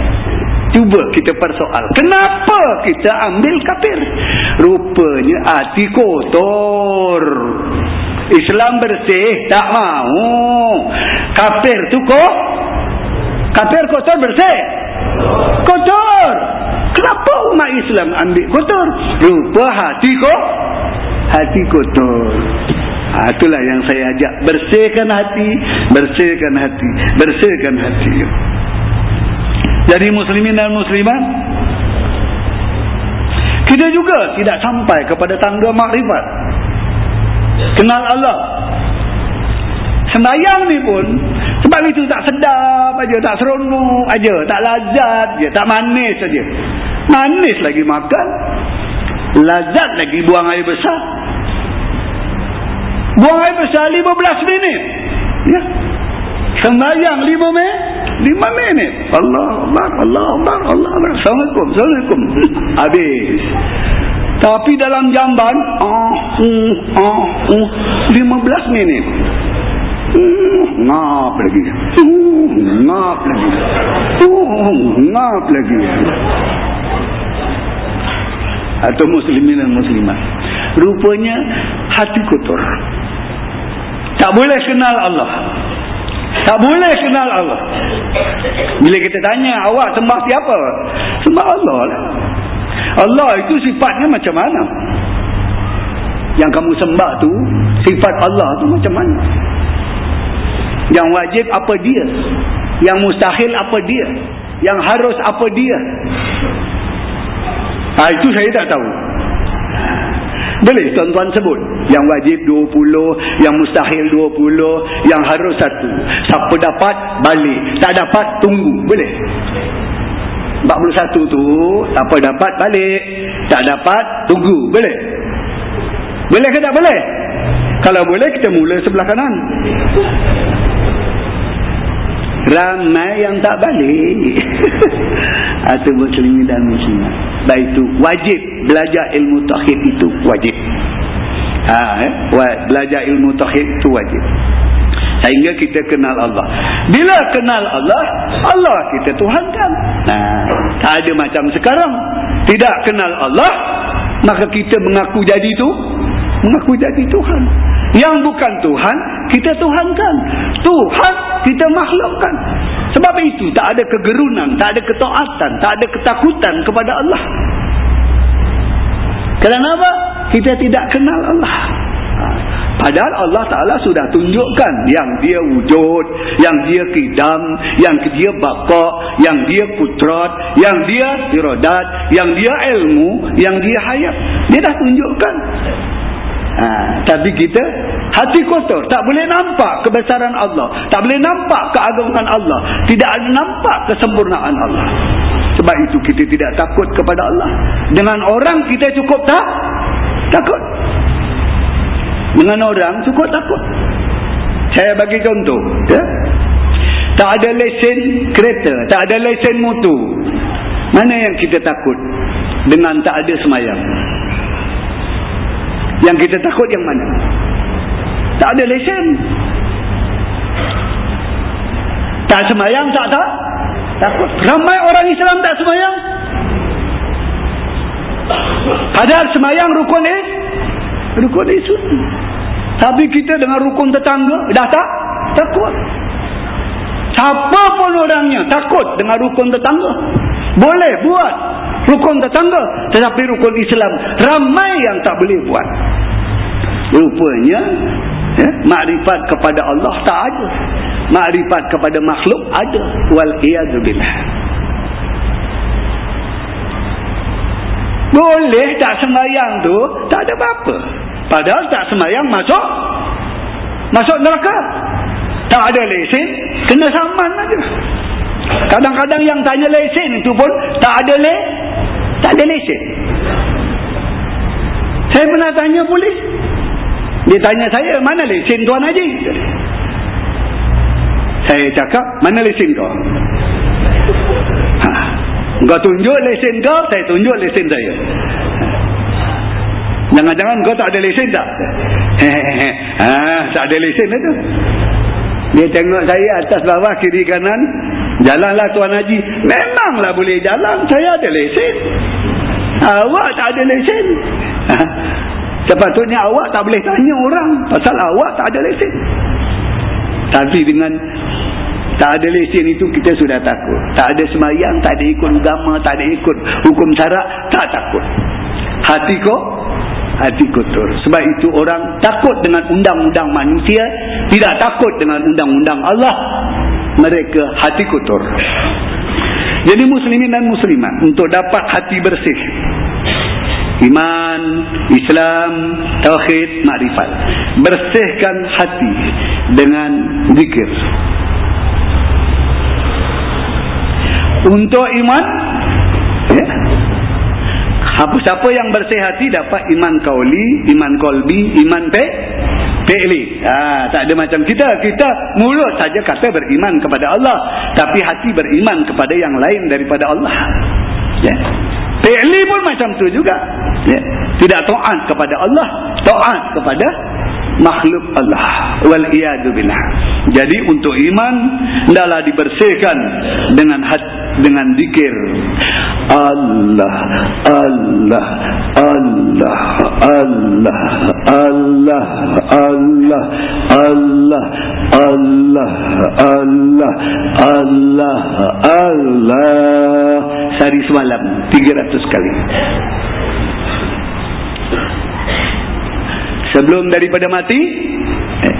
S1: Cuba kita persoal. Kenapa kita ambil kafir? Rupanya hati kotor. Islam bersih. Tak mau. Kafir tu kok. Kafir kotor bersih. Kotor. Kenapa umat Islam ambil kotor? Rupa hati kok. Hati kotor. Ha, itulah yang saya ajak. Bersihkan hati. Bersihkan hati. Bersihkan hati. Jadi muslimin dan muslimat. Kita juga tidak sampai kepada tangga makrifat. Kenal Allah. Sembayang ni pun sebab itu tak sedap aja, tak seronok aja, tak lazat je, tak manis saja. Manis lagi makan. Lazat lagi buang air besar. Buang air besar 15 minit. Ya. Sembayang 5 minit. 5 minit. Allah Allah Allah Allah Allah. Assalamualaikum. Assalamualaikum. Habis. Tapi dalam jamban ah uh, ah uh, 15 minit. Uh, ngap lagi. Ngap lagi. Ngap lagi. Atau muslimin dan muslimat. Rupanya hati kotor. Tak boleh kenal Allah. Tak boleh kenal Allah. Bila kita tanya awak sembah siapa? Sembah Allah lah. Allah itu sifatnya macam mana? Yang kamu sembah tu sifat Allah tu macam mana? Yang wajib apa dia? Yang mustahil apa dia? Yang harus apa dia? Ha, itu saya tak tahu. Boleh tuan-tuan sebut? Yang wajib 20 yang mustahil 20 yang harus satu. Siapa dapat balik. Tak dapat tunggu. Boleh? 41 tu siapa dapat balik. Tak dapat tunggu. Boleh? Boleh ke tak boleh? Kalau boleh kita mula sebelah kanan ramai yang tak balik. Atau muslimin dan muslimat baik itu wajib belajar ilmu tauhid itu. Wajib. Ha, eh? belajar ilmu tauhid itu wajib. Sehingga kita kenal Allah. Bila kenal Allah Allah kita tuhankan. Nah, tak ada macam sekarang. Tidak kenal Allah maka kita mengaku jadi itu mengaku jadi Tuhan. Yang bukan Tuhan kita tuhankan. Tuhan kita makhlukkan. Sebab itu tak ada kegerunan tak ada ketaatan tak ada ketakutan kepada Allah. Kenapa? kita tidak kenal Allah. Padahal Allah Ta'ala sudah tunjukkan yang dia wujud yang dia kidam yang dia bakok yang dia kutrat yang dia irodat yang dia ilmu yang dia hayat. Dia dah tunjukkan Ha, tapi kita hati kotor. Tak boleh nampak kebesaran Allah. Tak boleh nampak keagungan Allah. Tidak ada nampak kesempurnaan Allah. Sebab itu kita tidak takut kepada Allah. Dengan orang kita cukup tak? Takut. Dengan orang cukup takut. Saya bagi contoh ya? tak ada lesen kereta tak ada lesen motor. Mana yang kita takut? Dengan tak ada semayang yang kita takut yang mana? Tak ada lesen. Tak semayang, tak tak? Takut. Ramai orang Islam tak semayang. Padahal semayang rukun eh? Rukun isu. Tapi kita dengan rukun tetangga, dah tak? Takut. Siapa pun orangnya takut dengan rukun tetangga. Boleh buat rukun tetangga tetapi rukun Islam ramai yang tak boleh buat. Rupanya ya, makrifat kepada Allah tak ada. Makrifat kepada makhluk ada. Wal iyadzubillah boleh tak sembahyang tu? Tak ada apa-apa. Padahal tak sembahyang masuk masuk neraka. Tak ada lesen kena saman aja. Kadang-kadang yang tanya lesen itu pun tak ada lesen tak ada lesen. Saya pernah tanya polis. Dia tanya saya, mana lesen Tuan Haji? Saya cakap, mana lesen kau? Ha. Kau tunjuk lesen kau, saya tunjuk lesen saya. Jangan-jangan kau tak ada lesen tak? ha, tak ada lesen itu. Dia tengok saya atas bawah kiri kanan. Jalanlah Tuan Haji. Memanglah boleh jalan. Saya ada lesen. Awak tak ada lesen. Ha? Sepatutnya awak tak boleh tanya orang. Pasal awak tak ada lesen. Tapi dengan tak ada lesen itu kita sudah takut. Tak ada semayang, tak ada ikut agama, tak ada ikut hukum syarak. Tak takut. Hati kau hati kotor. Sebab itu orang takut dengan undang-undang manusia, tidak takut dengan undang-undang Allah. Mereka hati kotor. Jadi muslimin dan muslimat untuk dapat hati bersih. Iman, Islam, Tauhid, Makrifat. Bersihkan hati dengan zikir. Untuk iman, ya, Siapa yang bersih hati dapat iman kauli, iman kolbi, iman pe, pe'li. Ha, tak ada macam kita. Kita mulut saja kata beriman kepada Allah. Tapi hati beriman kepada yang lain daripada Allah. Ya. Pe'li pun macam tu juga. Ya. Tidak to'at kepada Allah. To'at kepada makhluk Allah wal billah jadi untuk iman hendaklah dibersihkan dengan hat, dengan zikir Allah Allah Allah Allah Allah Allah Allah Allah Allah Allah Allah sehari semalam 300 kali sebelum daripada mati eh,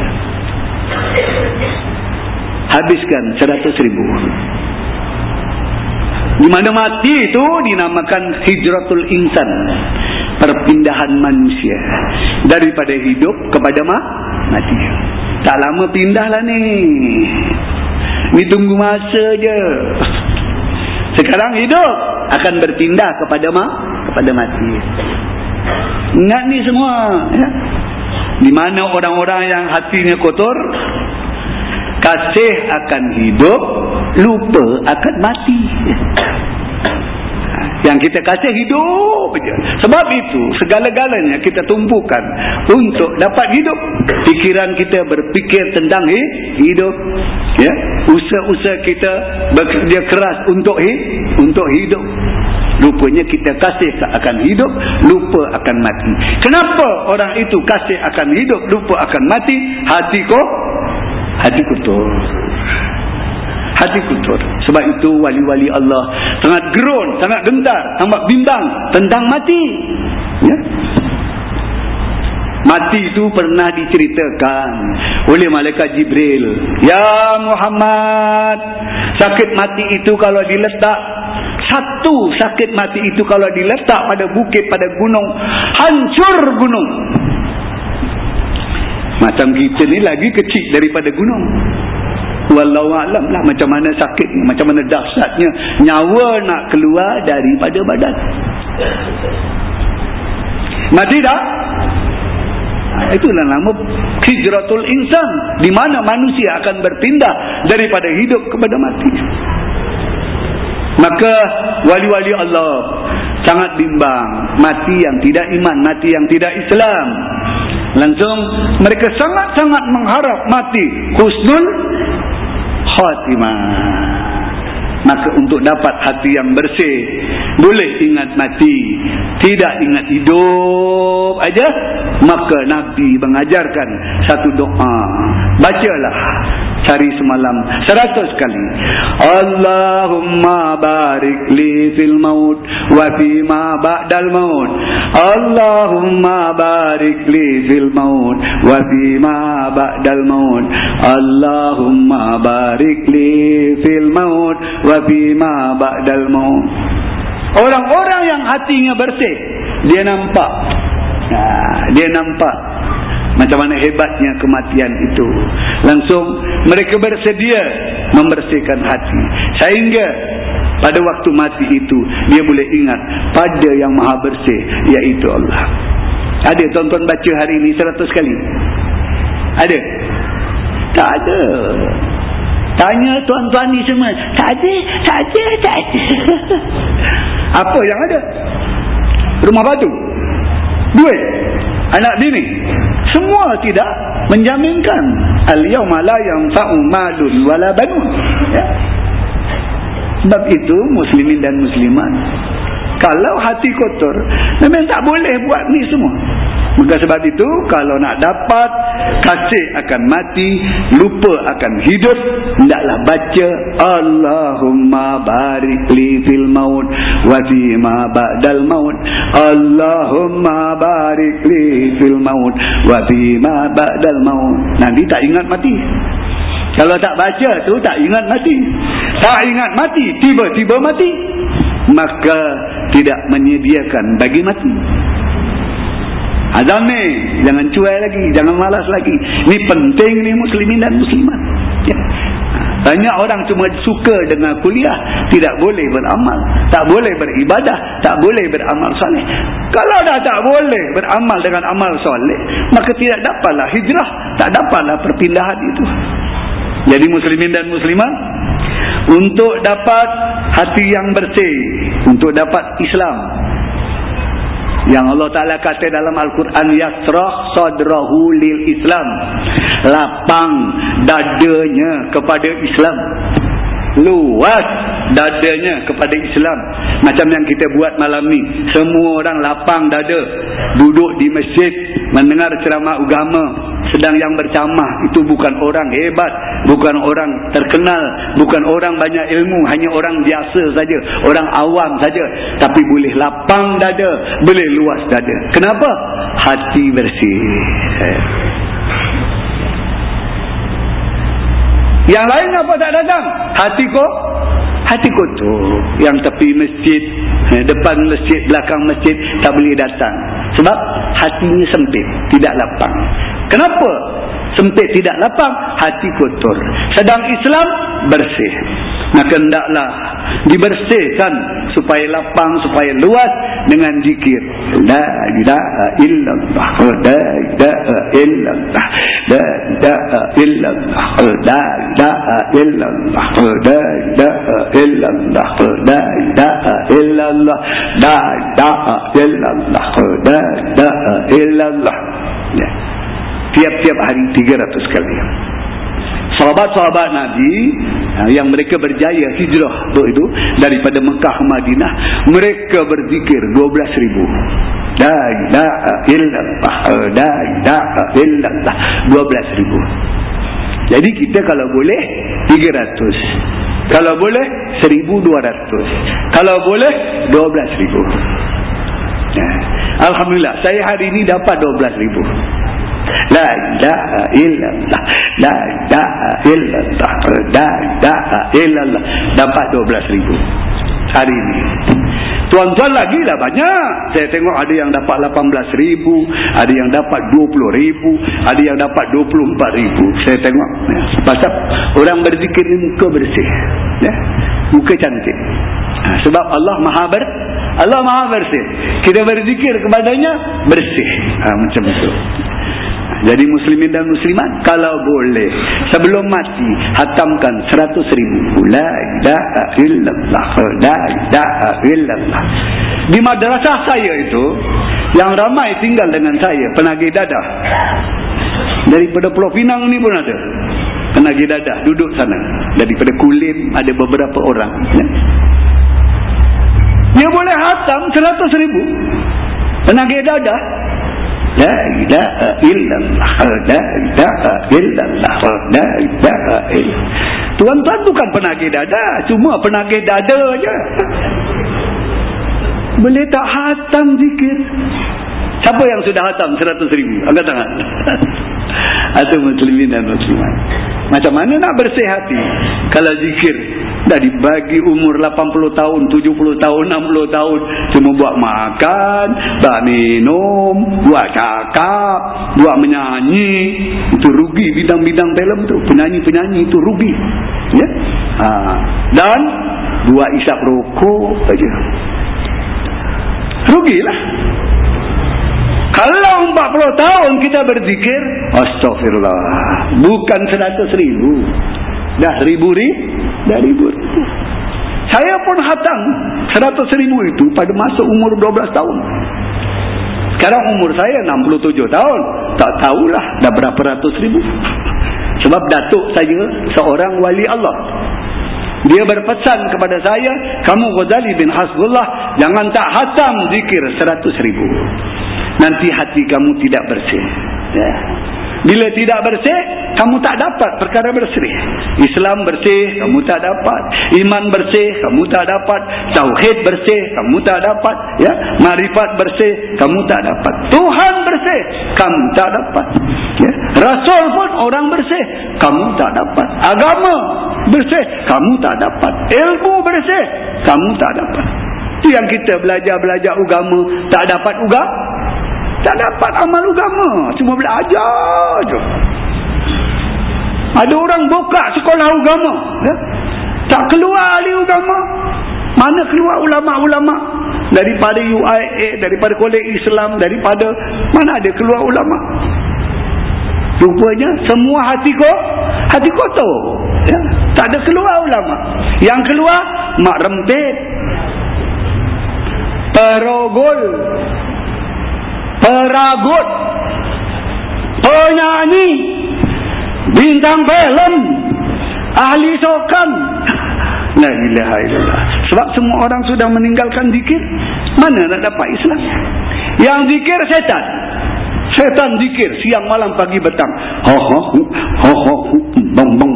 S1: habiskan seratus ribu. Di mana mati itu dinamakan hijratul insan perpindahan manusia daripada hidup kepada ma mati. Tak lama pindah lah ni. Ni tunggu masa je. Sekarang hidup akan berpindah kepada ma kepada mati ingat ni semua ya? di mana orang-orang yang hatinya kotor kasih akan hidup lupa akan mati yang kita kasih hidup je. Sebab itu segala-galanya kita tumpukan untuk dapat hidup. Pikiran kita berfikir tentang hidup. Ya, usaha-usaha kita bekerja keras untuk untuk hidup. Rupanya kita kasih akan hidup, lupa akan mati. Kenapa orang itu kasih akan hidup, lupa akan mati? Hati kau, hati kotor hati kotor. Sebab itu wali-wali Allah sangat gerun, sangat gentar, sangat bimbang tentang mati. Ya. Mati itu pernah diceritakan oleh malaikat Jibril. Ya Muhammad, sakit mati itu kalau diletak satu sakit mati itu kalau diletak pada bukit pada gunung, hancur gunung. Macam kita ni lagi kecil daripada gunung. Wallahu alam lah macam mana sakit macam mana dahsyatnya nyawa nak keluar daripada badan. Mati dah itulah nama hijratul insan di mana manusia akan berpindah daripada hidup kepada mati maka wali-wali Allah sangat bimbang mati yang tidak iman mati yang tidak Islam. Langsung mereka sangat-sangat mengharap mati. Husnul khatimah. Maka untuk dapat hati yang bersih boleh ingat mati tidak ingat hidup aja maka Nabi mengajarkan satu doa. Bacalah cari semalam seratus kali. Allahumma barik li fil maut wa fi ma ba'dal maut. Allahumma barik li fil maut wa fi ma ba'dal maut. Allahumma barik li fil maut wa fi ma ba'dal maut. Orang-orang yang hatinya bersih dia nampak. Dia nampak macam mana hebatnya kematian itu. Langsung mereka bersedia membersihkan hati. Sehingga pada waktu mati itu dia boleh ingat pada yang maha bersih iaitu Allah. Ada tuan-tuan baca hari ini seratus kali? Ada? Tak ada. Tanya tuan-tuan ni semua. Tak ada, tak ada, tak ada. Apa yang ada? Rumah batu? Duit? Anak bini? Tidak menjaminkan al-yawma la yanfa'u malun wala banun. Ya. Sebab itu muslimin dan muslimat kalau hati kotor memang tak boleh buat ni semua Maka sebab itu kalau nak dapat kasih akan mati, lupa akan hidup, hendaklah baca Allahumma barik li fil maut wa fi ma ba'dal maut. Allahumma barik li fil maut wa fi ma ba'dal maut. Nanti tak ingat mati. Kalau tak baca tu tak ingat mati. Tak ingat mati, tiba-tiba mati. Maka tidak menyediakan bagi mati. Azam ni Jangan cuai lagi Jangan malas lagi. Ni penting ni muslimin dan muslimat. Ya. Banyak orang cuma suka dengan kuliah Tidak boleh beramal Tak boleh beribadah Tak boleh beramal soleh Kalau dah tak boleh beramal dengan amal soleh Maka tidak dapatlah hijrah Tak dapatlah perpindahan itu. Jadi muslimin dan muslimat Untuk dapat hati yang bersih Untuk dapat Islam yang Allah Ta'ala kata dalam Al-Quran Yasrah sadrahu lil Islam. Lapang dadanya kepada Islam Luas dadanya kepada Islam. Macam yang kita buat malam ni. Semua orang lapang dada. Duduk di masjid Mendengar ceramah agama. Sedang yang bercamah itu bukan orang hebat. Bukan orang terkenal. Bukan orang banyak ilmu. Hanya orang biasa saja. Orang awam saja. Tapi boleh lapang dada. Boleh luas dada. Kenapa? Hati bersih yang lain apa tak datang? Hati kok hati kotor. Yang tepi masjid eh, depan masjid belakang masjid tak boleh datang. Sebab hatinya sempit tidak lapang. Kenapa sempit tidak lapang? Hati kotor. Sedang Islam bersih. Maka hendaklah dibersihkan supaya lapang supaya luas dengan zikir. La ilaha illallah. La إلا الله لا إله إلا الله لا إله إلا الله لا إله إلا الله لا إله إلا الله لا إله إلا الله لا إله إلا الله Tiap-tiap hari 300 kali. Sahabat-sahabat Nabi ha, yang mereka berjaya hijrah itu daripada Mekah ke Madinah mereka berzikir 12 ribu. La ilaha illallah la ilaha illallah 12 ribu. Jadi kita kalau boleh 300 kalau boleh 1200 kalau boleh 12 ribu. Ya. Alhamdulillah saya hari ini dapat 12 ribu La ilaha illallah. La ilaha illallah. La ilaha illallah. Dapat 12 ribu. Hari ini. Tuan-tuan lagi lah banyak. Saya tengok ada yang dapat 18 ribu. Ada yang dapat 20 ribu. Ada yang dapat 24 ribu. Saya tengok. Ya. Pasal orang berzikir muka bersih. Ya. Muka cantik. Ha, Sebab Allah maha ber Allah maha bersih. Kita berzikir kepadanya Bersih. Ha, Macam itu jadi muslimin dan muslimat kalau boleh sebelum mati hatamkan seratus ribu. La ilaha illallah. La ilaha illallah. Di madrasah saya itu yang ramai tinggal dengan saya penagih dadah. Daripada Pulau Pinang ni pun ada. Penagih dadah duduk sana. Daripada kulim ada beberapa orang. Ya. dia boleh hatam seratus ribu. Penagih dadah La ilaha illallah La ilaha illallah La ilaha Tuan-tuan bukan penagih dada Cuma penagih dada aja. Boleh tak hatam zikir? Siapa yang sudah hatam seratus ribu? Angkat tangan. Atau muslimin dan muslimat. Macam mana nak bersih hati? Kalau zikir dah dibagi umur 80 tahun 70 tahun 60 tahun. Cuma buat makan buat minum buat cakap buat menyanyi. Itu rugi bidang-bidang film tu. Penyanyi-penyanyi itu rugi. Ya? Ha. dan buat isap rokok saja. Rugilah. Kalau 40 tahun kita berzikir astagfirullah bukan 100 ribu dah ribu ribu dah ribu ribu saya pun hatang seratus ribu itu pada masa umur 12 tahun. Sekarang umur saya 67 tahun. Tak tahulah dah berapa ratus ribu. Sebab datuk saya seorang wali Allah. Dia berpesan kepada saya kamu Ghazali bin Hasbullah jangan tak hatam zikir seratus ribu. Nanti hati kamu tidak bersih. Ya bila tidak bersih, kamu tak dapat perkara bersih. Islam bersih, kamu tak dapat. Iman bersih, kamu tak dapat. Tauhid bersih, kamu tak dapat. Ya, Marifat bersih, kamu tak dapat. Tuhan bersih, kamu tak dapat. Ya, Rasul pun orang bersih, kamu tak dapat. Agama bersih, kamu tak dapat. Ilmu bersih, kamu tak dapat. Itu yang kita belajar-belajar agama, tak dapat agama. Tak dapat amal agama. Cuma belajar je. Ada orang buka sekolah agama. Ya? Tak keluar ahli agama. Mana keluar ulama-ulama. Daripada UIA, daripada kolej Islam, daripada mana ada keluar ulama. Rupanya semua hati kau, hati kotor. Ya? Tak ada keluar ulama. Yang keluar, mak rempit. Perogol peragut penyanyi bintang film ahli sokan. La ilaha illallah. Sebab semua orang sudah meninggalkan zikir mana nak dapat Islam? Yang zikir setan. Setan zikir siang malam pagi petang. Ha ha ha ha bang bang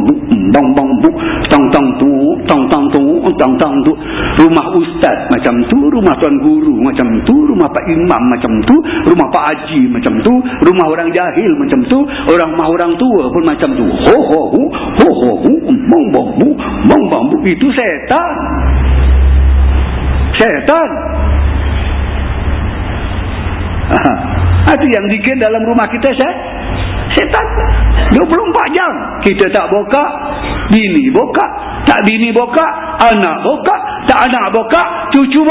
S1: bang bang bu tang tang tu tang tang tu tang tang tu rumah ustaz macam tu rumah tuan guru macam tu rumah pak imam macam tu rumah pak haji macam tu rumah orang jahil macam tu orang rumah orang tua pun macam tu. Ho ho ho ho ho bong bambu bong bambu itu setan. Setan. Itu yang dikir dalam rumah kita setan. 24 jam. Kita tak boka bini boka tak bini boka anak boka tak anak boka cucu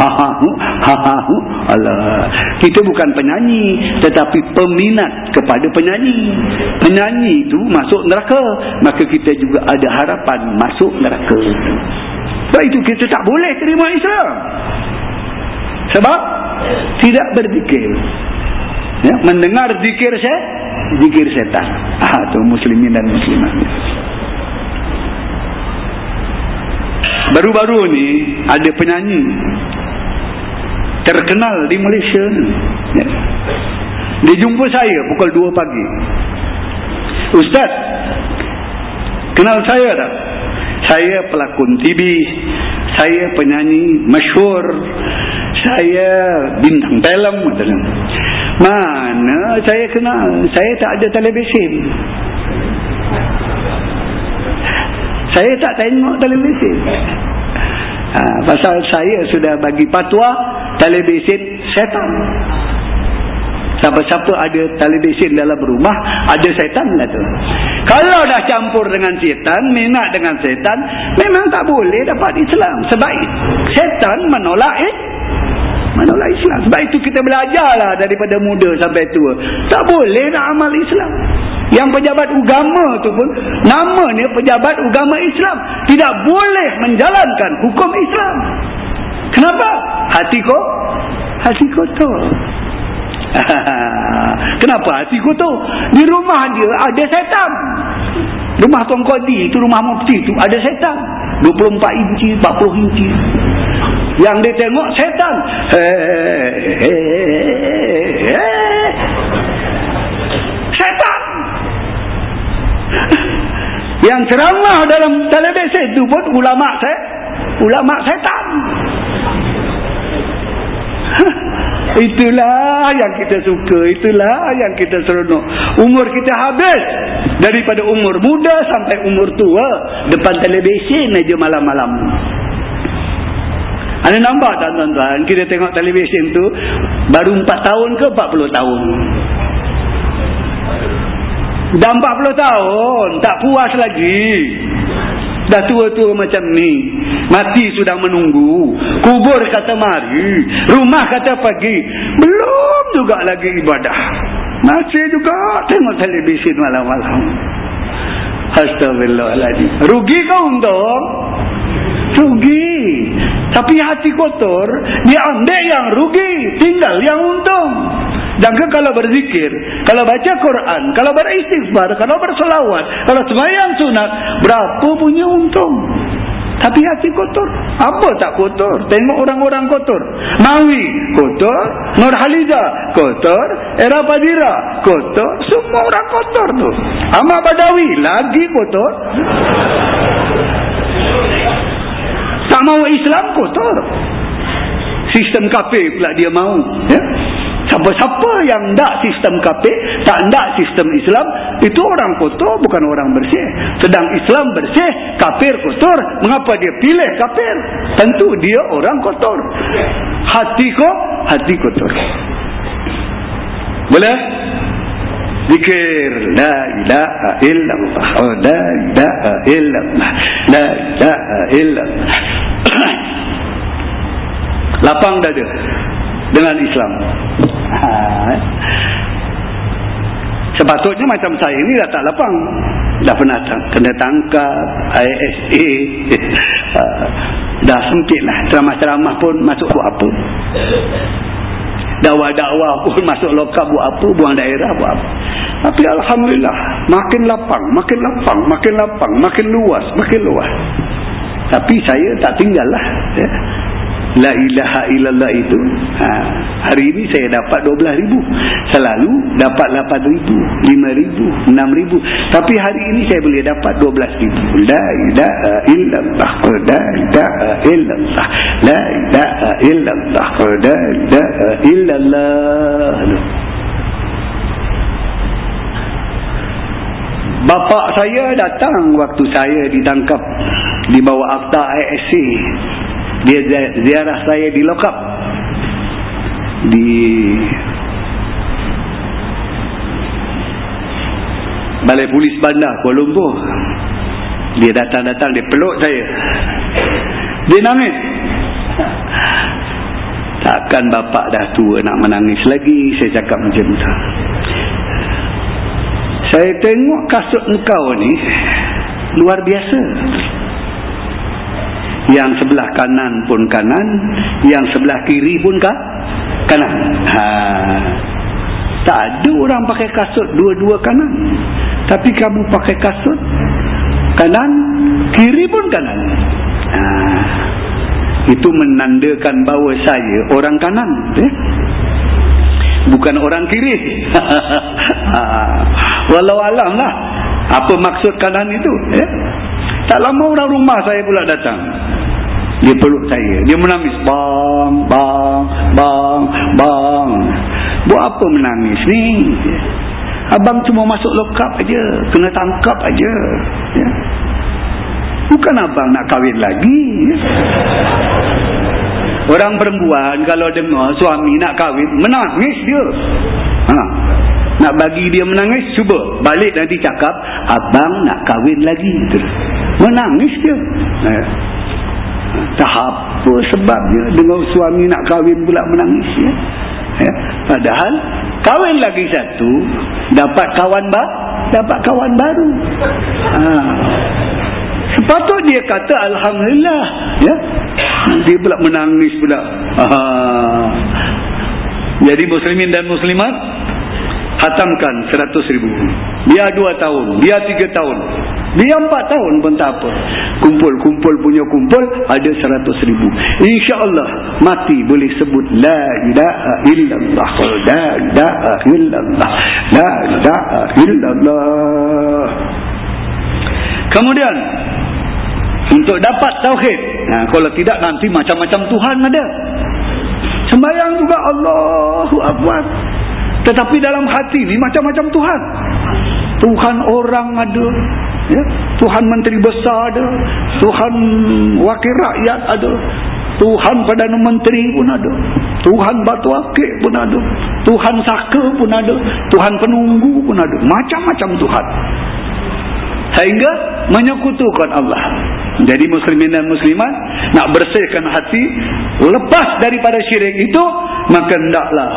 S1: hahahu hahahu Allah kita bukan penyanyi tetapi peminat kepada penyanyi. Penyanyi itu masuk neraka maka kita juga ada harapan masuk neraka. Sebab itu kita tak boleh terima Islam. Sebab tidak berzikir ya, mendengar zikir saya zikir setan. Ah tu muslimin dan muslimat. Baru-baru ni ada penyanyi terkenal di Malaysia ya. dia jumpa saya pukul 2 pagi. Ustaz kenal saya tak? Saya pelakon TV saya penyanyi masyur saya bintang film mana saya kenal saya tak ada televisyen. Saya tak tengok televisyen. Ha, pasal saya sudah bagi patwa televisyen setan. Siapa-siapa ada televisyen dalam rumah ada setan lah tu. Kalau dah campur dengan setan minat dengan setan memang tak boleh dapat Islam. Sebab setan menolak eh menolak Islam? Sebab itu kita belajarlah daripada muda sampai tua. Tak boleh nak amal Islam. Yang pejabat agama tu pun namanya pejabat agama Islam. Tidak boleh menjalankan hukum Islam. Kenapa? hati kau hati kotor. Kenapa hati kotor? Di rumah dia ada setan. Rumah Tuan Kodi itu rumah mufti itu ada setan. 24 inci 40 inci yang dia tengok setan. Setan. Yang ceramah dalam televisi itu pun ulama saya ulama setan. Itulah yang kita suka itulah yang kita seronok. Umur kita habis daripada umur muda sampai umur tua depan televisi aja malam-malam anda nampak tak tuan-tuan? Kita tengok televisyen tu baru 4 tahun ke 40 tahun? Dah 40 tahun, tak puas lagi. Dah tua-tua macam ni. Mati sudah menunggu. Kubur kata mari. Rumah kata pagi. Belum juga lagi ibadah. Masih juga tengok televisyen malam-malam. Astagfirullahaladzim. Rugi kau untung? Rugi. Tapi hati kotor, dia ambil yang rugi, tinggal yang untung. Jangan kalau berzikir, kalau baca Quran, kalau beristighfar, kalau berselawat, kalau sembahyang sunat, berapa punya untung? Tapi hati kotor. Apa tak kotor? Tengok orang-orang kotor. Mawi, kotor. Nur Haliza, kotor. Era Padira, kotor. Semua orang kotor tu. Ahmad Badawi, lagi kotor. Tak mau Islam kotor. Sistem kafir pula dia mau. Ya? Siapa-siapa yang tak sistem kafir, tak nak sistem Islam, itu orang kotor bukan orang bersih. Sedang Islam bersih, kafir kotor. Mengapa dia pilih kafir? Tentu dia orang kotor. Hati kok, hati kotor. Boleh? Zikir La ilaha illallah oh, La ilaha illallah La ilaha illallah Lapang dada Dengan Islam. Ha. Sepatutnya macam saya ni dah tak lapang. Dah pernah kena tangkap ISA ha. Dah sempit lah. Ceramah-ceramah pun masuk buat apa? Dakwah-dakwah pun masuk lokal buat apa? Buang daerah buat apa? Tapi Alhamdulillah makin lapang makin lapang makin lapang makin luas makin luas tapi saya tak tinggal lah ya. La ilaha illallah itu ha, Hari ini saya dapat 12 ribu Selalu dapat 8 ribu 5 ribu 6 ribu. Tapi hari ini saya boleh dapat 12 ribu. La ilaha illallah La ilaha illallah La ilaha illallah La ilaha illallah Bapak saya datang waktu saya ditangkap di bawah akta ISC. Dia ziarah saya di lokap. Di Balai Polis Bandar Kuala Lumpur. Dia datang-datang dia peluk saya. Dia nangis. Takkan bapak dah tua nak menangis lagi saya cakap macam tu. Saya tengok kasut engkau ni luar biasa. Yang sebelah kanan pun kanan, yang sebelah kiri pun kah? kanan. Ha. Tak ada orang pakai kasut dua-dua kanan. Tapi kamu pakai kasut kanan, kiri pun kanan. Ha. Itu menandakan bahawa saya orang kanan. Eh? Bukan orang kiri. ha. Walau alam lah. Apa maksud kanan itu? Eh? Tak lama orang rumah saya pula datang. Dia peluk saya. Dia menangis. Bang, bang, bang, bang. Buat apa menangis ni? Abang cuma masuk lokap aja, Kena tangkap aja. Ya. Bukan abang nak kahwin lagi. Orang perempuan kalau dengar suami nak kahwin, menangis dia. Ha. Nak bagi dia menangis, cuba. Balik nanti cakap, abang nak kahwin lagi. Menangis dia. Ya. Tak apa sebabnya dengan suami nak kahwin pula menangis. Ya. Ya. Padahal kahwin lagi satu, dapat kawan ba dapat kawan baru. Ha. Sepatut dia kata Alhamdulillah. Ya? Dia pula menangis pula. Ha. Jadi muslimin dan muslimat hatamkan seratus ribu. Biar dua tahun, biar tiga tahun. Biar empat tahun pun tak apa. Kumpul-kumpul punya kumpul ada seratus ribu. InsyaAllah mati boleh sebut La ilaha illallah. La ilaha illallah. La ilaha illallah. Kemudian untuk dapat tauhid. Nah, kalau tidak nanti macam-macam Tuhan ada. Sembayang juga Allahu Akbar. Tetapi dalam hati ni macam-macam Tuhan. Tuhan orang ada. Ya? Tuhan menteri besar ada. Tuhan wakil rakyat ada. Tuhan Perdana Menteri pun ada. Tuhan Batu Akik pun ada. Tuhan Saka pun ada. Tuhan Penunggu pun ada. Macam-macam Tuhan. Sehingga menyekutukan Allah. Jadi muslimin dan muslimat nak bersihkan hati lepas daripada syirik itu maka hendaklah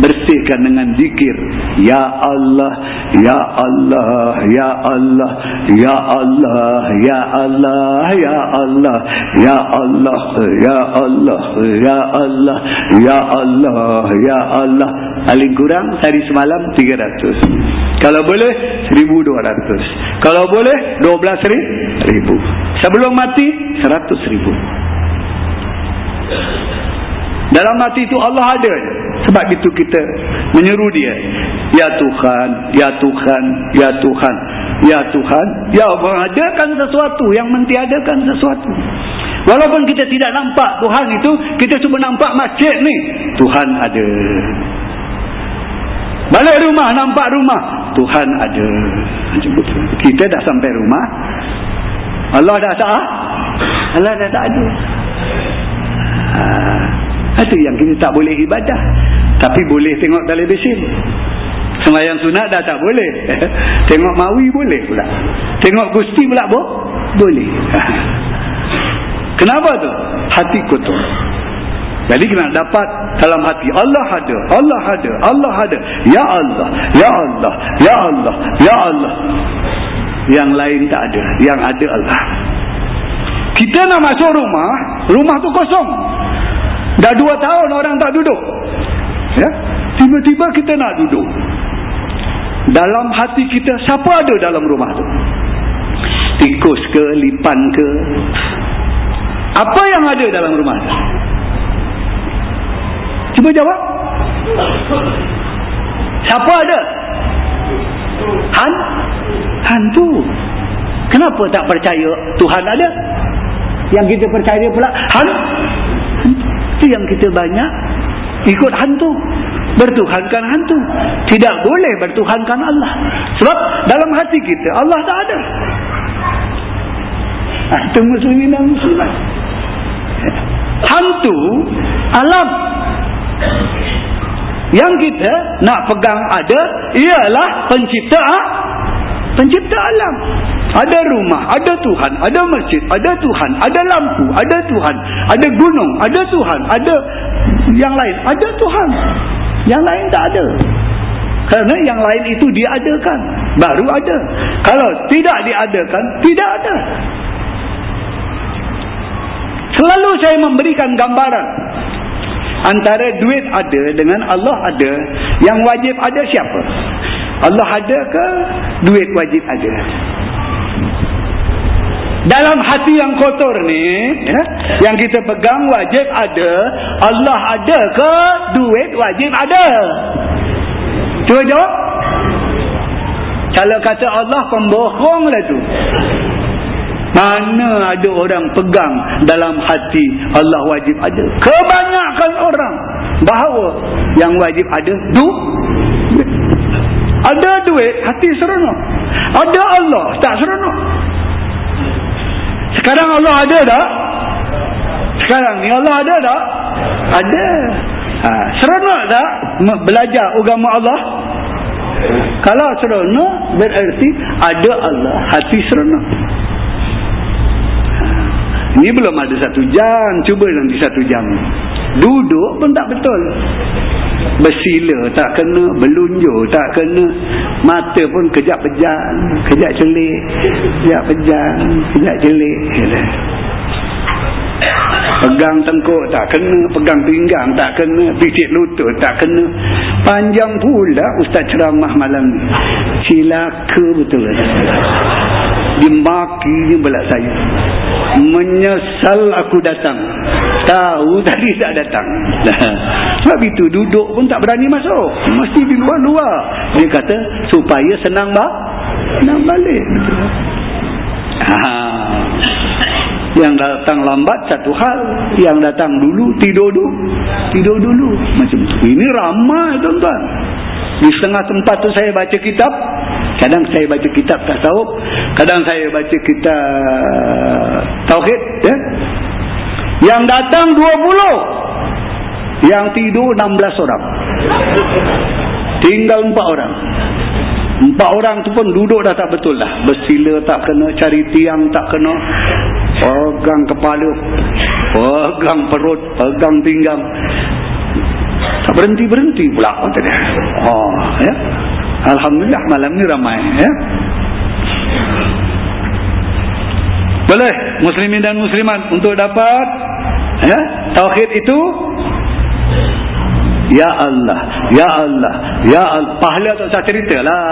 S1: bersihkan dengan zikir ya Allah ya Allah ya Allah ya Allah ya Allah ya Allah ya Allah ya Allah ya Allah ya Allah ya Allah paling kurang hari semalam 300 kalau boleh 1200 kalau boleh 12000 sebelum mati 100000 dalam hati itu Allah ada. Sebab itu kita menyeru dia. Ya Tuhan, Ya Tuhan, Ya Tuhan, Ya Tuhan. Ya mengadakan sesuatu, yang mentiadakan sesuatu. Walaupun kita tidak nampak Tuhan itu, kita cuma nampak masjid ni. Tuhan ada. Balik rumah, nampak rumah. Tuhan ada. Kita dah sampai rumah. Allah dah tak? Allah dah tak ada. Haa. Itu yang kita tak boleh ibadah. Tapi boleh tengok televisyen. Semayang sunat dah tak boleh. tengok mawi boleh pula. Tengok gusti pula bo? Boleh. Kenapa tu? Hati kotor. Jadi kena dapat dalam hati Allah ada, Allah ada, Allah ada. Ya Allah, Ya Allah, Ya Allah, Ya Allah. Yang lain tak ada, yang ada Allah. Kita nak masuk rumah, rumah tu kosong. Dah dua tahun orang tak duduk. Ya? Tiba-tiba kita nak duduk. Dalam hati kita, siapa ada dalam rumah tu? Tikus ke, lipan ke? Apa yang ada dalam rumah tu? Cuba jawab. Siapa ada? Han? Hantu. Kenapa tak percaya Tuhan ada? Yang kita percaya pula, Han? Itu yang kita banyak ikut hantu. bertuhankan hantu tidak boleh bertuhankan Allah sebab dalam hati kita Allah tak ada hantu muslimin dan muslimat hantu alam yang kita nak pegang ada ialah pencipta pencipta alam ada rumah, ada Tuhan, ada masjid, ada Tuhan, ada lampu, ada Tuhan, ada gunung, ada Tuhan, ada yang lain, ada Tuhan. Yang lain tak ada. Kerana yang lain itu diadakan, baru ada. Kalau tidak diadakan, tidak ada. Selalu saya memberikan gambaran antara duit ada dengan Allah ada. Yang wajib ada siapa? Allah ada ke? Duit wajib ada? Dalam hati yang kotor ni ya, Yang kita pegang wajib ada Allah ada ke? Duit wajib ada. Cuba jawab. Kalau kata Allah pembohong lah tu. Mana ada orang pegang dalam hati Allah wajib ada? Kebanyakan orang Bahawa yang wajib ada du Ada duit hati seronok Ada Allah tak seronok sekarang Allah ada tak? Sekarang ni Allah ada tak? Ada. Ha, seronok tak belajar agama Allah? Kalau seronok berarti ada Allah. Hati seronok. Ini belum ada satu jam. Cuba nanti satu jam. Duduk pun tak betul. Bersila tak kena. Belunjur tak kena. Mata pun kejap pejam. Kejap celik. Kejap pejam. Kejap celik. Pegang tengkuk tak kena. Pegang pinggang tak kena. Picit lutut tak kena. Panjang pula Ustaz ceramah malam ni. Cilaka betul. Dimaki je belak saya. Menyesal aku datang. Tahu tadi tak datang. Sebab itu duduk pun tak berani masuk. Mesti di luar-luar. Dia kata supaya senang ba senang balik. Ha. yang datang lambat satu hal. Yang datang dulu tidur dulu tidur dulu. Macam tu. Ini ramai tuan-tuan di setengah tempat tu saya baca kitab. Kadang saya baca kitab tak tahu kadang saya baca kitab tauhid ya. Yang datang 20 yang tidur 16 orang. Tinggal 4 orang. 4 orang tu pun duduk dah tak betul dah bersila tak kena cari tiang tak kena. Pegang kepala pegang perut pegang pinggang berhenti-berhenti pula kata dia. Oh, ya. Alhamdulillah malam ni ramai ya. Boleh muslimin dan muslimat untuk dapat ya, tauhid itu Ya Allah, Ya Allah, Ya Allah. Pahala tak usah ceritalah.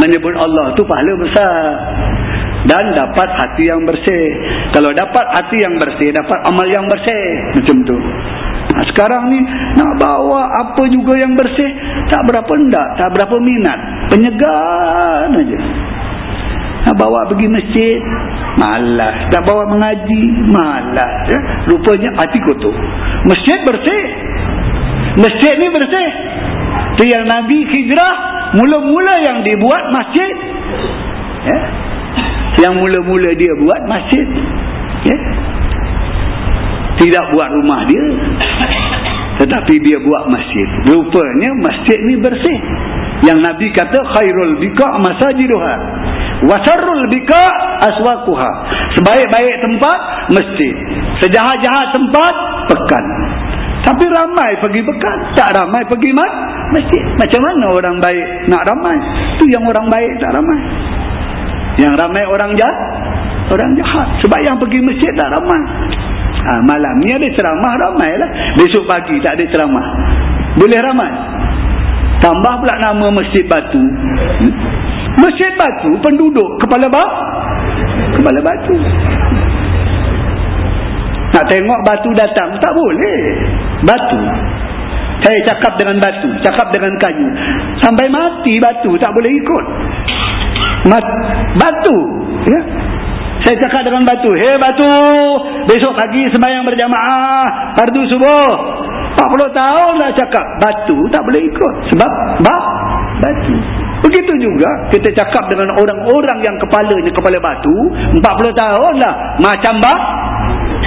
S1: Menyebut Allah tu pahala besar. Dan dapat hati yang bersih. Kalau dapat hati yang bersih, dapat amal yang bersih. Macam tu. Nah, sekarang ni nak bawa apa juga yang bersih tak berapa ndak, tak berapa minat. Penyegar aja. Nak bawa pergi masjid malas, nak bawa mengaji malas ya. Rupanya hati kotor. Masjid bersih. Masjid ni bersih. Tu yang Nabi hijrah mula-mula yang dibuat masjid. Ya. Yang mula-mula dia buat masjid. Ya. Tidak buat rumah dia. Tetapi dia buat masjid. Rupanya masjid ni bersih. Yang Nabi kata khairul bika masajiduha wasarrul bika aswakuha sebaik-baik tempat masjid. Sejahat-jahat tempat pekan. Tapi ramai pergi pekan. Tak ramai pergi masjid. Macam mana orang baik nak ramai? Tu yang orang baik tak ramai yang ramai orang jahat orang jahat sebab yang pergi masjid tak ramai Ha, malam ni ada ceramah ramai lah. Besok pagi tak ada ceramah. Boleh ramai. Tambah pula nama Masjid Batu. Masjid Batu penduduk kepala ba kepala batu. Nak tengok batu datang tak boleh. Batu. Saya cakap dengan batu, cakap dengan kayu. Sampai mati batu tak boleh ikut. Batu, ya. Saya cakap dengan batu, "Hei batu, besok pagi sembahyang berjamaah fardu subuh." 40 tahun dah cakap batu tak boleh ikut sebab bah, batu begitu juga kita cakap dengan orang-orang yang kepalanya kepala batu 40 tahun lah macam bah,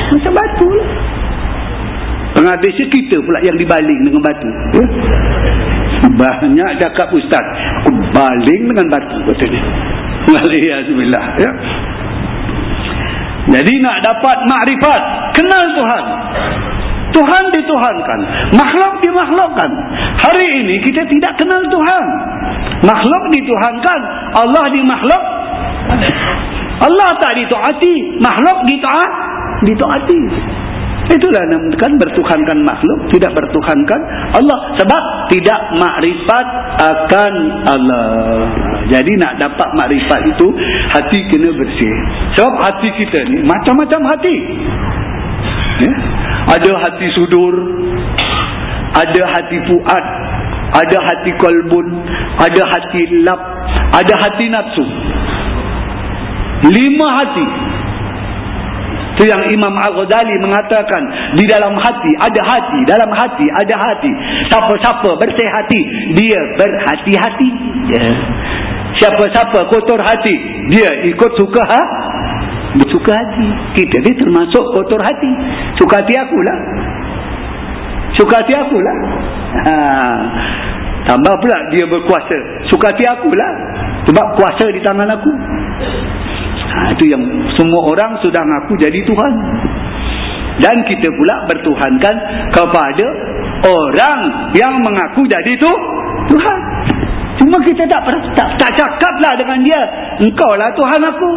S1: macam batu lah kita pula yang dibaling dengan batu ya? Banyak cakap ustaz aku baling dengan batu katanya Alhamdulillah ya jadi nak dapat makrifat, kenal Tuhan. Tuhan dituhankan, makhluk dimakhlukkan. Hari ini kita tidak kenal Tuhan. Makhluk dituhankan, Allah dimakhluk. Allah tak dituati, makhluk dituat, dituati. Itulah kan bertuhankan makhluk, tidak bertuhankan Allah. Sebab tidak makrifat akan Allah. Jadi nak dapat makrifat itu, hati kena bersih. Sebab hati kita ni macam-macam hati. Ya? Ada hati sudur, ada hati puat, ada hati kolbun, ada hati lap, ada hati nafsu. Lima hati. Itu yang Imam Al-Ghazali mengatakan di dalam hati ada hati, dalam hati ada hati. Siapa-siapa bersih hati, dia berhati-hati. Ya. Siapa-siapa kotor hati, dia ikut suka ha? Bersuka hati. Kita ni termasuk kotor hati. Suka hati akulah. Suka hati akulah. Ha. Tambah pula dia berkuasa. Suka hati akulah. Sebab kuasa di tangan aku. Ha, itu yang semua orang sudah ngaku jadi Tuhan. Dan kita pula bertuhankan kepada orang yang mengaku jadi itu Tuhan. Cuma kita tak tak, tak cakaplah dengan dia. Engkau lah Tuhan aku.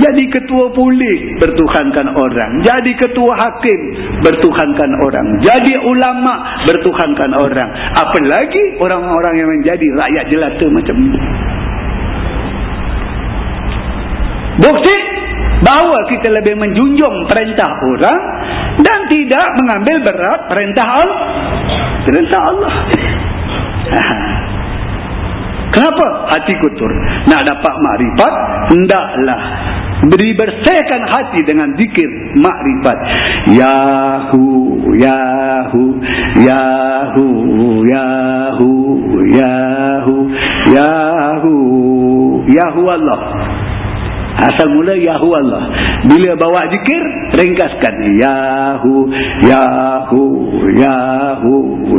S1: Jadi ketua polis bertuhankan orang. Jadi ketua hakim bertuhankan orang. Jadi ulama bertuhankan orang. Apalagi orang-orang yang menjadi rakyat jelata macam ini. Bukti bahawa kita lebih menjunjung perintah orang dan tidak mengambil berat perintah Allah. Perintah Allah. Kenapa hati kotor? Nak dapat makrifat, hendaklah beri bersihkan hati dengan zikir makrifat. Yahu, Yahu, Yahu, Yahu, Yahu, Yahu, Yahu Allah. Asal mula Yahu Allah. Bila bawa zikir, ringkaskan. Yahu, Yahu, Yahu,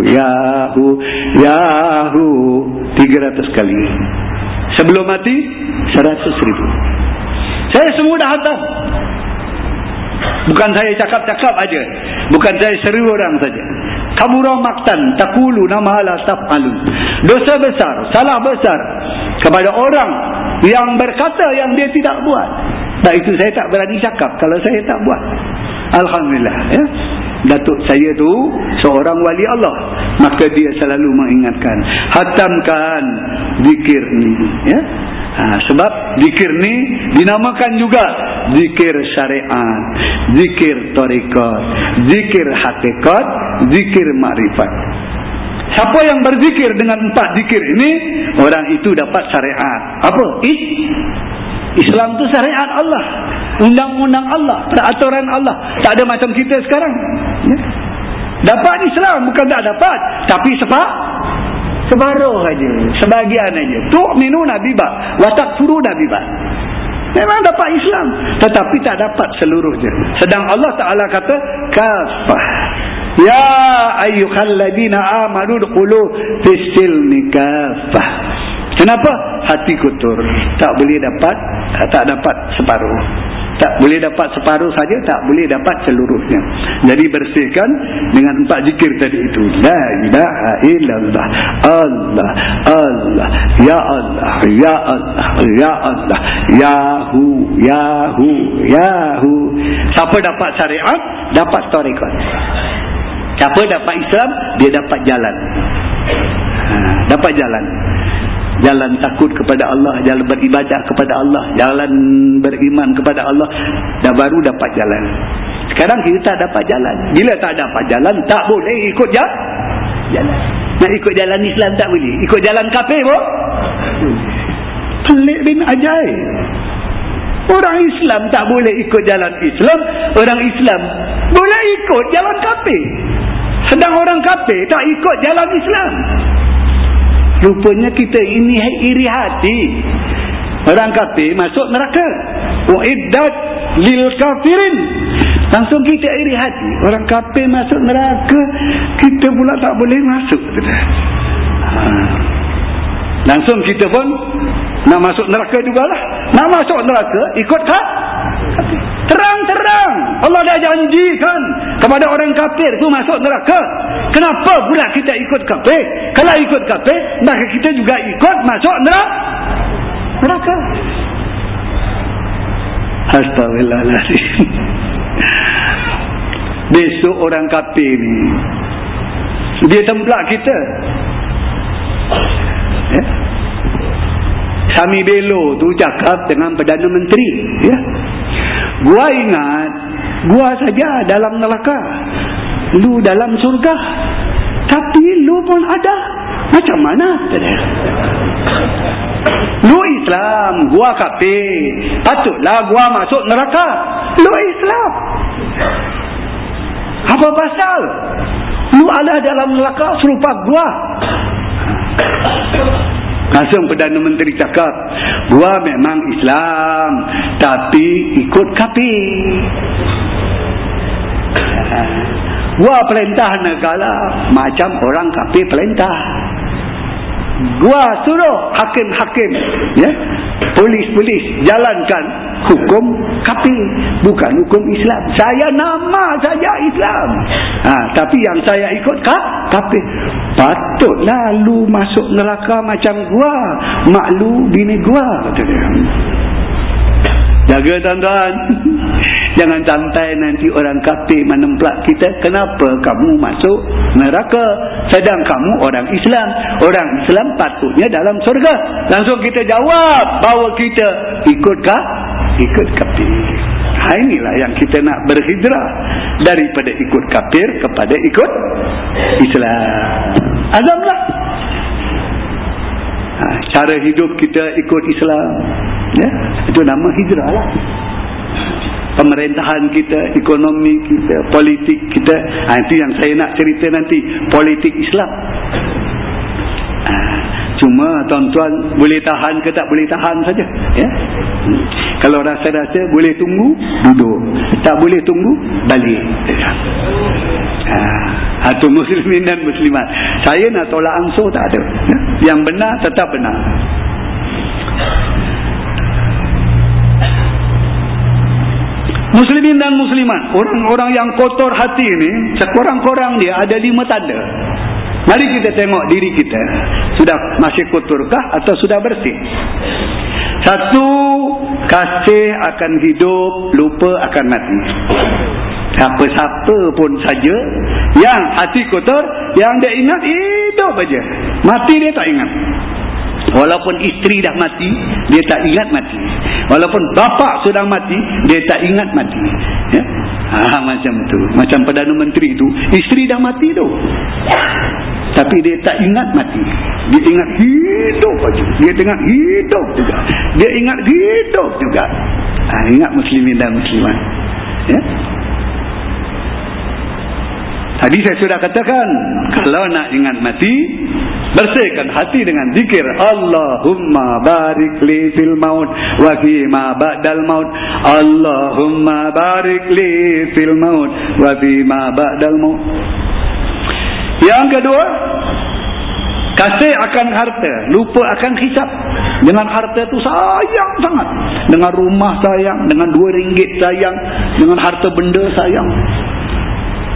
S1: Yahu, Yahu. 300 kali. Sebelum mati, 100 ribu. Saya semua dah hantar. Bukan saya cakap-cakap aja. Bukan saya seru orang saja. Kabura maktan takulu nama la taf'alun. Dosa besar, salah besar kepada orang yang berkata yang dia tidak buat. Tak itu saya tak berani cakap kalau saya tak buat. Alhamdulillah ya. Datuk saya tu seorang wali Allah. Maka dia selalu mengingatkan, hatamkan zikir ni ya. Ha, sebab zikir ni dinamakan juga zikir syariat, zikir tarikat, zikir hakikat, zikir makrifat. Siapa yang berzikir dengan empat zikir ini, orang itu dapat syariat. Apa? Is Islam tu syariat Allah. Undang-undang Allah. Peraturan Allah. Tak ada macam kita sekarang. Ya? Dapat Islam. Bukan tak dapat. Tapi sebab separuh saja. Sebagian saja. Tu'minu Nabi Ba. Watak furu Nabi Ba. Memang dapat Islam. Tetapi tak dapat seluruhnya. Sedang Allah Ta'ala kata, Kafah. Ya ayyuhalladina amanu dukulu fisilmi kafah. Kenapa? Hati kotor. Tak boleh dapat, tak dapat separuh. Tak boleh dapat separuh saja, tak boleh dapat seluruhnya. Jadi bersihkan dengan empat zikir tadi itu. La ilaha illallah. Allah, Allah, Ya Allah, Ya Allah, Ya Allah, Yahu, Yahu, Yahu. Siapa dapat syariat, dapat tarikat. Siapa dapat Islam, dia dapat jalan. Ha, dapat jalan. Jalan takut kepada Allah jalan beribadah kepada Allah jalan beriman kepada Allah dah baru dapat jalan. Sekarang kita tak dapat jalan. Bila tak dapat jalan tak boleh ikut je jalan. Nak ikut jalan Islam tak boleh. Ikut jalan kafir pun pelik bin ajaib Orang Islam tak boleh ikut jalan Islam. Orang Islam boleh ikut jalan kafir. Sedang orang kafir tak ikut jalan Islam. Rupanya kita ini iri hati. Orang kafir masuk neraka. Uiddat lil kafirin. Langsung kita iri hati. Orang kafir masuk neraka, kita pula tak boleh masuk. Ha. Langsung kita pun nak masuk neraka jugalah. Nak masuk neraka, ikut kah? Terang-terang. Allah dah janjikan kepada orang kafir tu masuk neraka. Kenapa pula kita ikut kafir? Kalau ikut kafir, maka kita juga ikut masuk neraka. Astagfirullahaladzim. Besok orang kafir ni, dia templak kita. Ya? Sami Belo tu cakap dengan Perdana Menteri. Ya? Gua ingat, gua saja dalam neraka. Lu dalam surga. Tapi lu pun ada. Macam mana? Lu Islam, gua kafir. Patutlah gua masuk neraka. Lu Islam. Apa pasal? Lu ada dalam neraka serupa gua. Langsung Perdana Menteri cakap, gua memang Islam, tapi ikut kafir. Gua perintah negara macam orang kafir perintah. Gua suruh hakim-hakim, ya, polis-polis jalankan hukum kafir, bukan hukum Islam. Saya nama saja Islam. Ha, tapi yang saya ikut kah? Kafir. Patutlah lu masuk neraka macam gua, mak lu bini gua kata dia. Jaga tuan-tuan. Jangan sampai nanti orang kafir menemplak kita. Kenapa kamu masuk neraka? Sedang kamu orang Islam. Orang Islam patutnya dalam surga. Langsung kita jawab bahawa kita ikutkah? Ikut kafir. Ha, inilah yang kita nak berhijrah. Daripada ikut kafir kepada ikut Islam. Azamlah. Ha, cara hidup kita ikut Islam. Ya? Itu nama hijrah lah pemerintahan kita, ekonomi kita, politik kita. Ha, itu yang saya nak cerita nanti. Politik Islam. Ha, cuma tuan-tuan boleh tahan ke tak boleh tahan saja. Ya? Kalau rasa-rasa boleh tunggu, duduk. Tak boleh tunggu, balik. Ha, atau muslimin dan muslimat. Saya nak tolak ansur tak ada. Ya? Yang benar tetap benar. Muslimin dan muslimat, orang-orang yang kotor hati ini, sekurang-kurang dia ada lima tanda. Mari kita tengok diri kita. Sudah masih kotorkah atau sudah bersih? Satu, kasih akan hidup, lupa akan mati. Siapa-siapa pun saja yang hati kotor, yang dia ingat hidup aja. Mati dia tak ingat. Walaupun isteri dah mati, dia tak ingat mati. Walaupun bapa sudah mati, dia tak ingat mati. Ya? Ha, macam tu. Macam Perdana Menteri tu, isteri dah mati tu. Tapi dia tak ingat mati. Dia ingat hidup saja. Dia ingat hidup juga. Dia ingat hidup juga. Ha, ingat muslimin dan muslimat. Ya? Tadi saya sudah katakan, kalau nak ingat mati, bersihkan hati dengan zikir Allahumma barik li fil maut wa fi ma ba'dal maut. Allahumma barik li fil maut wa fi ma ba'dal maut. Yang kedua, kasih akan harta, lupa akan hisap. Dengan harta tu sayang sangat. Dengan rumah sayang, dengan dua ringgit sayang, dengan harta benda sayang.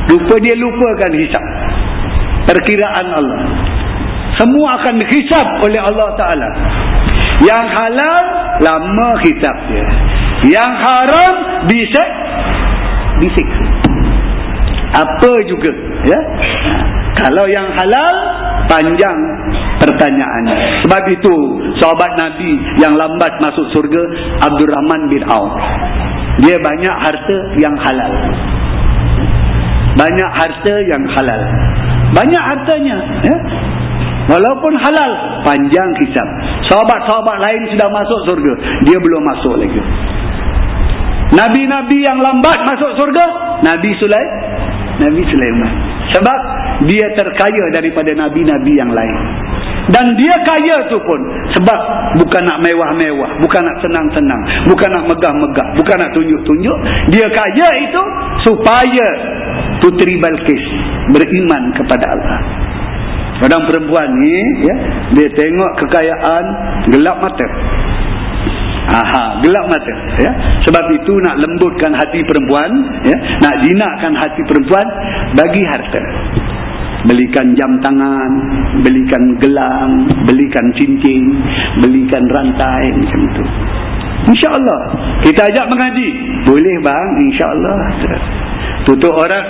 S1: Lupa dia lupakan hisap. Perkiraan Allah. Semua akan dihisap oleh Allah Ta'ala. Yang halal, lama hisap dia. Yang haram, bisik. Bisik. Apa juga. ya? Kalau yang halal, panjang pertanyaannya. Sebab itu, sahabat Nabi yang lambat masuk surga, Abdul Rahman bin Auf. Dia banyak harta yang halal. Banyak harta yang halal. Banyak hartanya. Ya? Walaupun halal, panjang hisap. Sahabat-sahabat lain sudah masuk surga. Dia belum masuk lagi. Nabi-nabi yang lambat masuk surga, Nabi Sulaim, Nabi Sulaiman. Sebab dia terkaya daripada nabi-nabi yang lain. Dan dia kaya tu pun sebab bukan nak mewah-mewah, bukan nak senang-senang, bukan nak megah-megah, bukan nak tunjuk-tunjuk. Dia kaya itu supaya Putri Balkis beriman kepada Allah. Orang perempuan ni ya, dia tengok kekayaan gelap mata. Aha, gelap mata ya. Sebab itu nak lembutkan hati perempuan ya, nak jinakkan hati perempuan bagi harta. Belikan jam tangan, belikan gelang, belikan cincin, belikan rantai macam tu. Insya-Allah kita ajak mengaji. Boleh bang, insya-Allah. Tutup orang